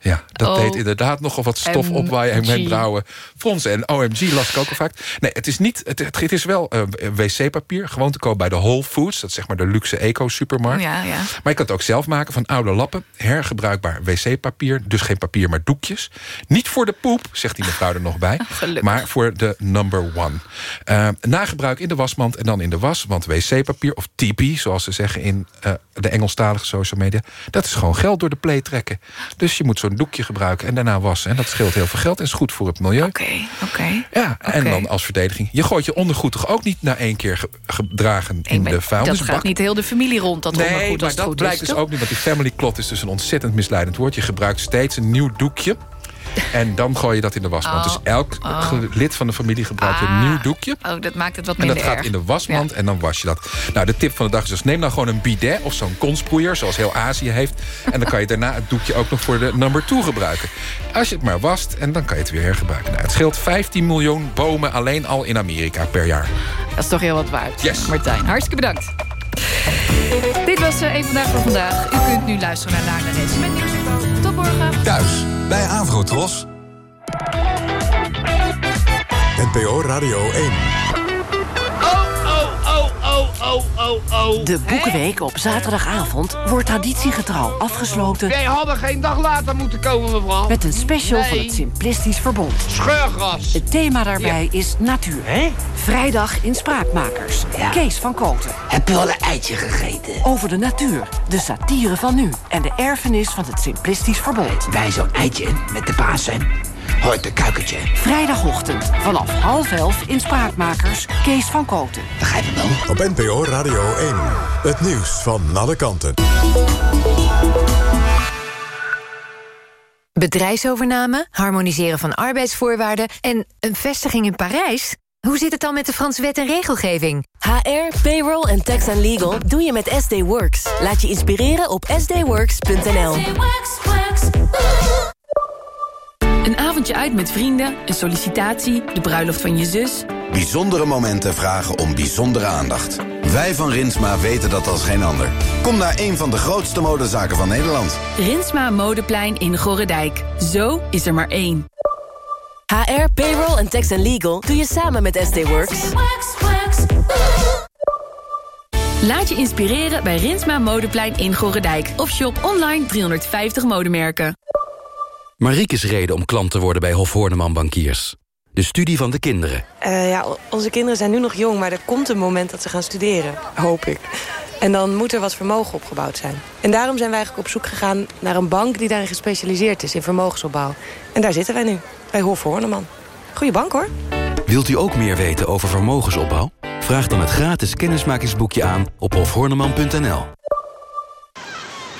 Ja, dat Oh. deed inderdaad nogal wat stof opwaaien en wenkbrauwen fronsen. En OMG las ik ook al vaak. Nee, het is, niet, het, het is wel eh, wc-papier. Gewoon te koop bij de Whole Foods. Dat is zeg maar de luxe eco-supermarkt. Ja, ja. Maar je kan het ook zelf maken van oude lappen. Hergebruikbaar wc-papier. Dus geen papier, maar doekjes. Niet voor de poep, zegt die mevrouw er nog bij. Gelukkig. Maar voor de number one. Eh, nagebruik in de wasmand en dan in de was. Want wc-papier, of TP, zoals ze zeggen in eh, de Engelstalige social media... dat is gewoon geld door de play trekken. Dus je moet zo'n doekje gebruiken en daarna wassen. En dat scheelt heel veel geld en is goed voor het milieu. Oké, oké. Ja, en dan als verdediging. Je gooit je ondergoed toch ook niet na één keer ge- gedragen in de dat vuilnisbak? gaat niet heel de familie rond, dat Nee, ondergoed, als maar dat blijkt is, dus toch? ook niet. Want die family cloth is dus een ontzettend misleidend woord. Je gebruikt steeds een nieuw doekje. En dan gooi je dat in de wasmand. Oh, Dus elk oh. lid van de familie gebruikt een Ah. nieuw doekje. Oh, dat maakt het wat En minder dat gaat in de wasmand en dan was je dat. Nou, de tip van de dag is dus neem nou gewoon een bidet of zo'n konsproeier... zoals heel Azië heeft. En dan kan je daarna het doekje ook nog voor de number 2 gebruiken. Als je het maar wast en dan kan je het weer hergebruiken. Nou, het scheelt 15 miljoen bomen alleen al in Amerika per jaar. Dat is toch heel wat waard. Yes. Martijn, hartstikke bedankt. Eh, een vandaag voor vandaag. U kunt nu luisteren naar Rens met Nieuws. Tot morgen. Thuis bij Avrotros. NPO Radio 1. De Boekenweek op zaterdagavond wordt traditiegetrouw afgesloten... Jij hadden geen dag later moeten komen, mevrouw. met een special van het Simplistisch Verbond. Scheurgras. Het thema daarbij is natuur. Vrijdag in Spraakmakers. Kees van Koten. Heb je al een eitje gegeten? Over de natuur, de satire van nu... en de erfenis van het Simplistisch Verbond. Bij zo'n eitje met de Pasen hoort een kuikentje. Vrijdagochtend vanaf half elf in Spraakmakers. Kees van Koten. Begrijp je wel? Op NPO Radio 1. Het nieuws van alle kanten. Bedrijfsovername, harmoniseren van arbeidsvoorwaarden en een vestiging in Parijs? Hoe zit het dan met de Franse wet en regelgeving? HR, payroll en tax and legal doe je met SD Works. Laat je inspireren op sdworks.nl. Een avondje uit met vrienden, een sollicitatie, de bruiloft van je zus. Bijzondere momenten vragen om bijzondere aandacht. Wij van Rinsma weten dat als geen ander. Kom naar een van de grootste modezaken van Nederland. Rinsma Modeplein in Gorredijk. Zo is er maar één. HR, payroll en tax and legal doe je samen met SD Works. Laat je inspireren bij Rinsma Modeplein in Gorredijk. Of shop online 350 modemerken. Mariekes reden om klant te worden bij Hof Horneman Bankiers. De studie van de kinderen. Uh, ja, onze kinderen zijn nu nog jong, maar er komt een moment dat ze gaan studeren. Hoop ik. En dan moet er wat vermogen opgebouwd zijn. En daarom zijn wij eigenlijk op zoek gegaan naar een bank... die daarin gespecialiseerd is in vermogensopbouw. En daar zitten wij nu, bij Hof Horneman. Goeie bank, hoor. Wilt u ook meer weten over vermogensopbouw? Vraag dan het gratis kennismakingsboekje aan op hofhorneman.nl.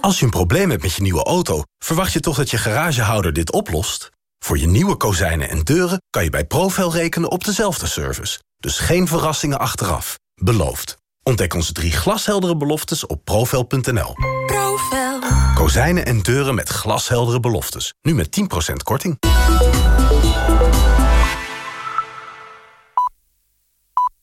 Als je een probleem hebt met je nieuwe auto... verwacht je toch dat je garagehouder dit oplost? Voor je nieuwe kozijnen en deuren kan je bij Profel rekenen op dezelfde service. Dus geen verrassingen achteraf. Beloofd. Ontdek onze drie glasheldere beloftes op profel.nl. Profel. Kozijnen en deuren met glasheldere beloftes. Nu met 10% korting.